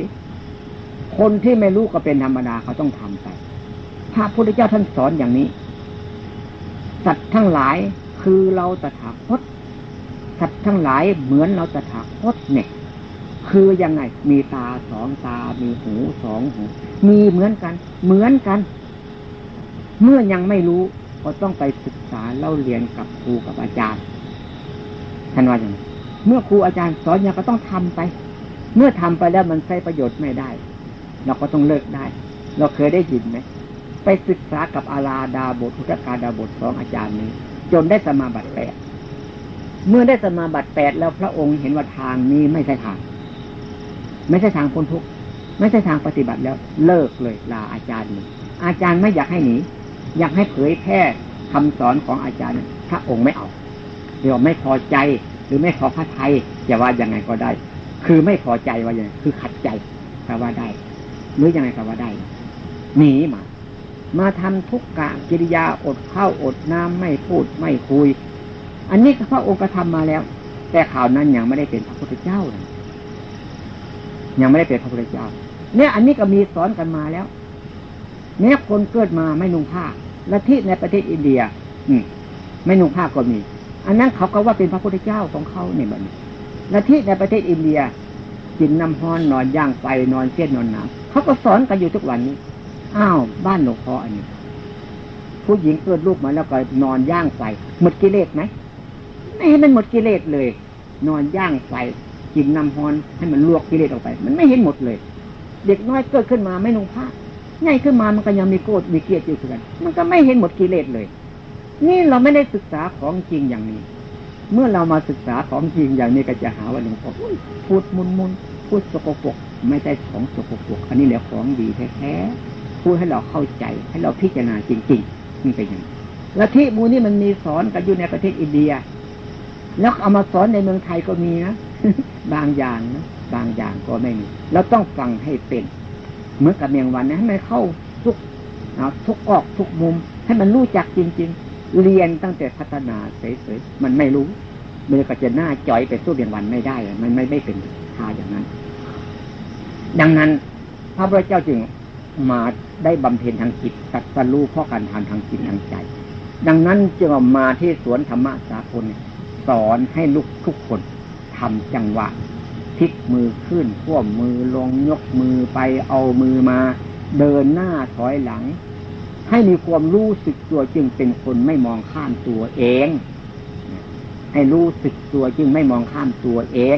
Speaker 1: คนที่ไม่รู้ก็เป็นธรรมดาเขาต้องทำไป พระพุทธเจ้าท่านสอนอย่างนี้ สัตว์ทั้งหลายคือเราตถาคต สัตว์ทั้งหลายเหมือนเราตถาคตเนี่ย คือยังไง มีตาสองตา มีหูสองหู มีเหมือนกัน เหมือนกัน เมื่อยังไม่รู้ ก็ต้องไปศึกษาเล่าเรียนกับครูกับอาจารย์ท่านว่าอย่างเมื่อครูอาจารย์สอนอย่างก็ต้องทำไป เมื่อทำไปแล้วมันใช้ประโยชน์ไม่ได้ เราก็ต้องเลิกได้ เราเคยได้ยินไหมไปศึกษากับอาลาดาบทพุทธกาดาบทสองอาจารย์นี้ จนได้สมาบัติแปดเมื่อได้สมาบัติแปดแล้วพระองค์เห็นว่าทางนี้ไม่ใช่ทาง ไม่ใช่ทางพ้นทุกข์ไม่ใช่ทางปฏิบัติแล้ว เลิกเลยลาอาจารย์นี้อาจารย์ไม่อยากให้หนี อยากให้เผยแพร่คำสอนของอาจารย์พระองค์ไม่เอาเดี๋ยวไม่พอใจหรือไม่พอพระไทยจะว่ายังไงก็ได้ คือไม่พอใจว่าอย่างคือขัดใจก็ว่าได้ หรือยังไงก็ว่าได้หนีมา มาทำทุกกะกิริยาอดข้าวอดน้ำไม่พูดไม่คุย อันนี้พระองค์กระทำมาแล้ว แต่ข่าวนั้นยังไม่ได้เป็นพระพุทธเจ้าเลยยังไม่ได้เป็นพระพุทธเจ้า เนี่ยอันนี้ก็มีสอนกันมาแล้ว เนี่ยคนเกิดมาไม่นุ่งผ้าละที่ในประเทศอินเดีย อืมไม่นุ่งผ้าก็มี อันนั้นเขาก็ว่าเป็นพระพุทธเจ้าของเขาเนี่ยแบบนี้ละที่ในประเทศอินเดียกินน้ำฮ้อนนอนย่างไฟนอนเส้นนอนน้ำเขาก็สอนกันอยู่ทุกวันนี้ อ้าวบ้านหลวงพ่ออันนี้ ผู้หญิงเกิดลูกมาแล้วก็นอนย่างไฟหมดกิเลสไหมไม่ให้มันหมดกิเลสเลย นอนย่างไฟจิ้มน้ำฮอนให้มันลวกกิเลสออกไป มันไม่เห็นหมดเลย เด็กน้อยเกิดขึ้นมาไม่นุ่งผ้า ง่ายขึ้นมามันก็ยังมีโกรธมีเกลียดอยู่เหมือนกัน มันก็ไม่เห็นหมดกิเลสเลย นี่เราไม่ได้ศึกษาของจริงอย่างนี้ เมื่อเรามาศึกษาของจริงอย่างนี้ก็จะหาว่าหลวงพ่อพูดมุนมุนพูดสกปรกไม่ใช่ของสกปรกอันนี้แหละของดีแท้ๆพูดให้เราเข้าใจให้เราพิจารณาจริงๆนี่เป็นอย่างและที่มูนี่มันมีสอนกันอยู่ในประเทศอินเดีย แล้วเอามาสอนในเมืองไทยก็มีนะบางอย่างนะบางอย่างก็ไม่มีเราต้องฟังให้เป็น เหมือนกับเมียงวันนะให้มันเข้าทุกทุกออกทุกมุม ให้มันรู้จักจริง ๆ เรียนตั้งแต่พัฒนาเฉยๆมันไม่รู้มันก็จะหน้าจ่อยไปสู้เมียงวันไม่ได้ มันไม่ไม่เป็นทาอย่างนั้น ดังนั้น พระพุทธเจ้าจึงมาได้บำเพ็ญทางจิตตัดสรู้เพราะการทานทางจิตทางใจ ดังนั้นจึงมาที่สวนธรรมะสากลสอนให้ลูกทุกคนทำจังหวะ พลิกมือขึ้นท่วมมือลงยกมือไปเอามือมา เดินหน้าถอยหลัง ให้มีความรู้สึกตัวจึงเป็นคนไม่มองข้ามตัวเอง ให้รู้สึกตัวจึงไม่มองข้ามตัวเอง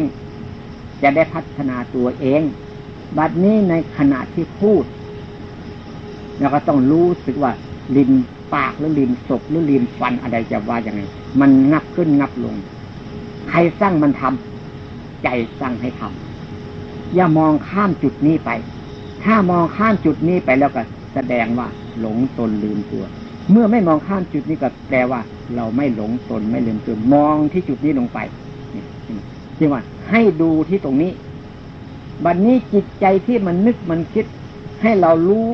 Speaker 1: จะได้พัฒนาตัวเอง บัดนี้ในขณะที่พูดเราก็ต้องรู้สึกว่าลิมปากหรือลิมศกหรือลิมฟันอะไรจะว่าอย่างไงมันงับขึ้นงับลง ใครสร้างมันทำ ใจสั่งให้ทำอย่ามองข้ามจุดนี้ไป ถ้ามองข้ามจุดนี้ไปแล้วก็แสดงว่า หลงตนลืมตัว เมื่อไม่มองข้ามจุดนี้ก็แปลว่า เราไม่หลงตนไม่ลืมตัวมองที่จุดนี้ลงไปจริงว่า ให้ดูที่ตรงนี้ บัดนนี้จิตใจที่มันนึกมันคิด ให้เรารู้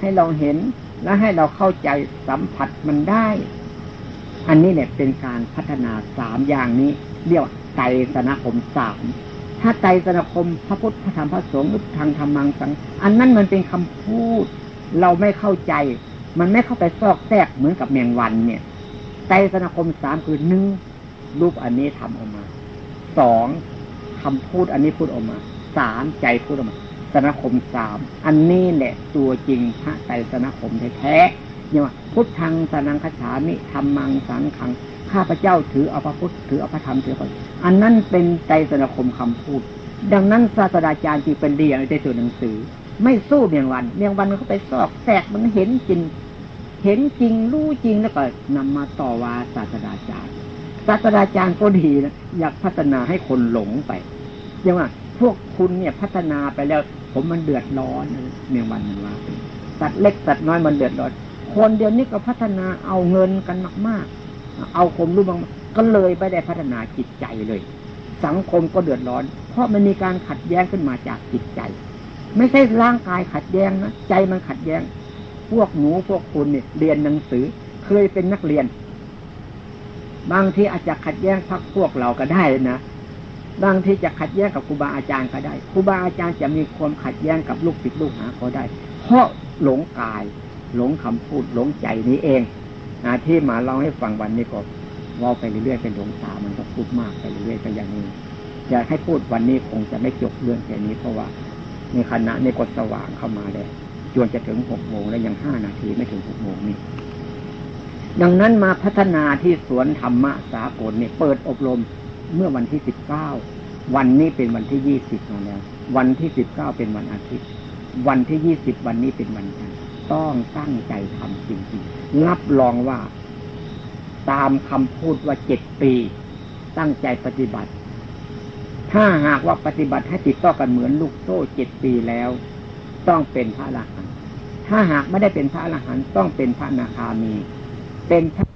Speaker 1: ให้เราเห็นและให้เราเข้าใจสัมผัสมันได้ อันนี้เนี่ยเป็นการพัฒนาสามอย่างนี้ เรียกว่า ไตรสนคมสามถ้าไตรสนคมพระพุทธพระธรรมพระสงฆ์ทางธรรมังสัง อันนั้นมันเป็นคำพูด เราไม่เข้าใจ มันไม่เข้าไปซอกแทรกเหมือนกับแมงวันเนี่ยไตรสนคมสามคือหนึ่งรูปอันนี้ทำออกมาสองคำพูดอันนี้พูดออกมาสามใจพูดออกมาสนคมสามอันนี้แหละตัวจริงพระไตรสนคมแท้ๆเนี่ยว่าพุทธังสนังคฉามิธรรมังสังขัง ข้าพเจ้าถือเอาพระพุทธถือเอาพระธรรมถือพระอันนั้นเป็นไตรสนาคมคำพูด ดังนั้นศาสตราจารย์จึงเป็นดียงในตัวหนังสือ ไม่สู้เมียงวันเมียงวันเขาไปสอกแสกมันเห็นจริง เห็นจริงรู้จริงแล้วก็นำมาต่อว่าศาสตราจารย์ ศาสตราจารย์ก็ดีนะอยากพัฒนาให้คนหลงไปยังว่าพวกคุณเนี่ยพัฒนาไปแล้ว ผมมันเดือดร้อนเมียงวันมันว่าสัตว์เล็กสัตว์น้อยมันเดือดร้อนคนเดียวนี้ก็พัฒนาเอาเงินกันมากๆ เอาคมรู้บางก็เลยไม่ได้พัฒนาจิตใจเลย สังคมก็เดือดร้อน เพราะมันมีการขัดแย้งขึ้นมาจากจิตใจ ไม่ใช่ร่างกายขัดแย้งนะใจมันขัดแย้ง พวกหนูพวกคุณเนี่ยเรียนหนังสือเคยเป็นนักเรียน บางทีอาจจะขัดแย้งพักพวกเราก็ได้นะบางทีจะขัดแย้งกับครูบาอาจารย์ก็ได้ครูบาอาจารย์จะมีความขัดแย้งกับลูกศิษย์ลูกหาก็ได้ เพราะหลงกาย หลงคำพูดหลงใจนี้เอง นะที่มาเล่าให้ฟังวันนี้ก็ว่าไปเรื่อยๆเป็นหลงตามันก็พูดมากไปเรื่อยๆไปอย่างนี้อยากให้พูดวันนี้คงจะไม่จบเรื่องแค่นี้เพราะว่าในคณะในกฎสว่างเข้ามาแล้วจนจะถึงหกโมงแล้วยังห้านาทีไม่ถึงหกโมงนี่ดังนั้นมาพัฒนาที่สวนธรรมะสากลเนี่ยเปิดอบรมเมื่อวันที่สิบเก้าวันนี้เป็นวันที่ยี่สิบมาแล้ววันที่สิบเก้าเป็นวันอาทิตย์ วันที่ยี่สิบวันนี้เป็นวันจันทร์ต้องตั้งใจทำจริงๆ รับรองว่า ตามคำพูดว่าเจ็ดปีตั้งใจปฏิบัติ ถ้าหากว่าปฏิบัติให้ติดต่อกันเหมือนลูกโซ่เจ็ดปีแล้ว ต้องเป็นพระอรหันต์ถ้าหากไม่ได้เป็นพระอรหันต์ต้องเป็นพระนาคามี เป็นพระ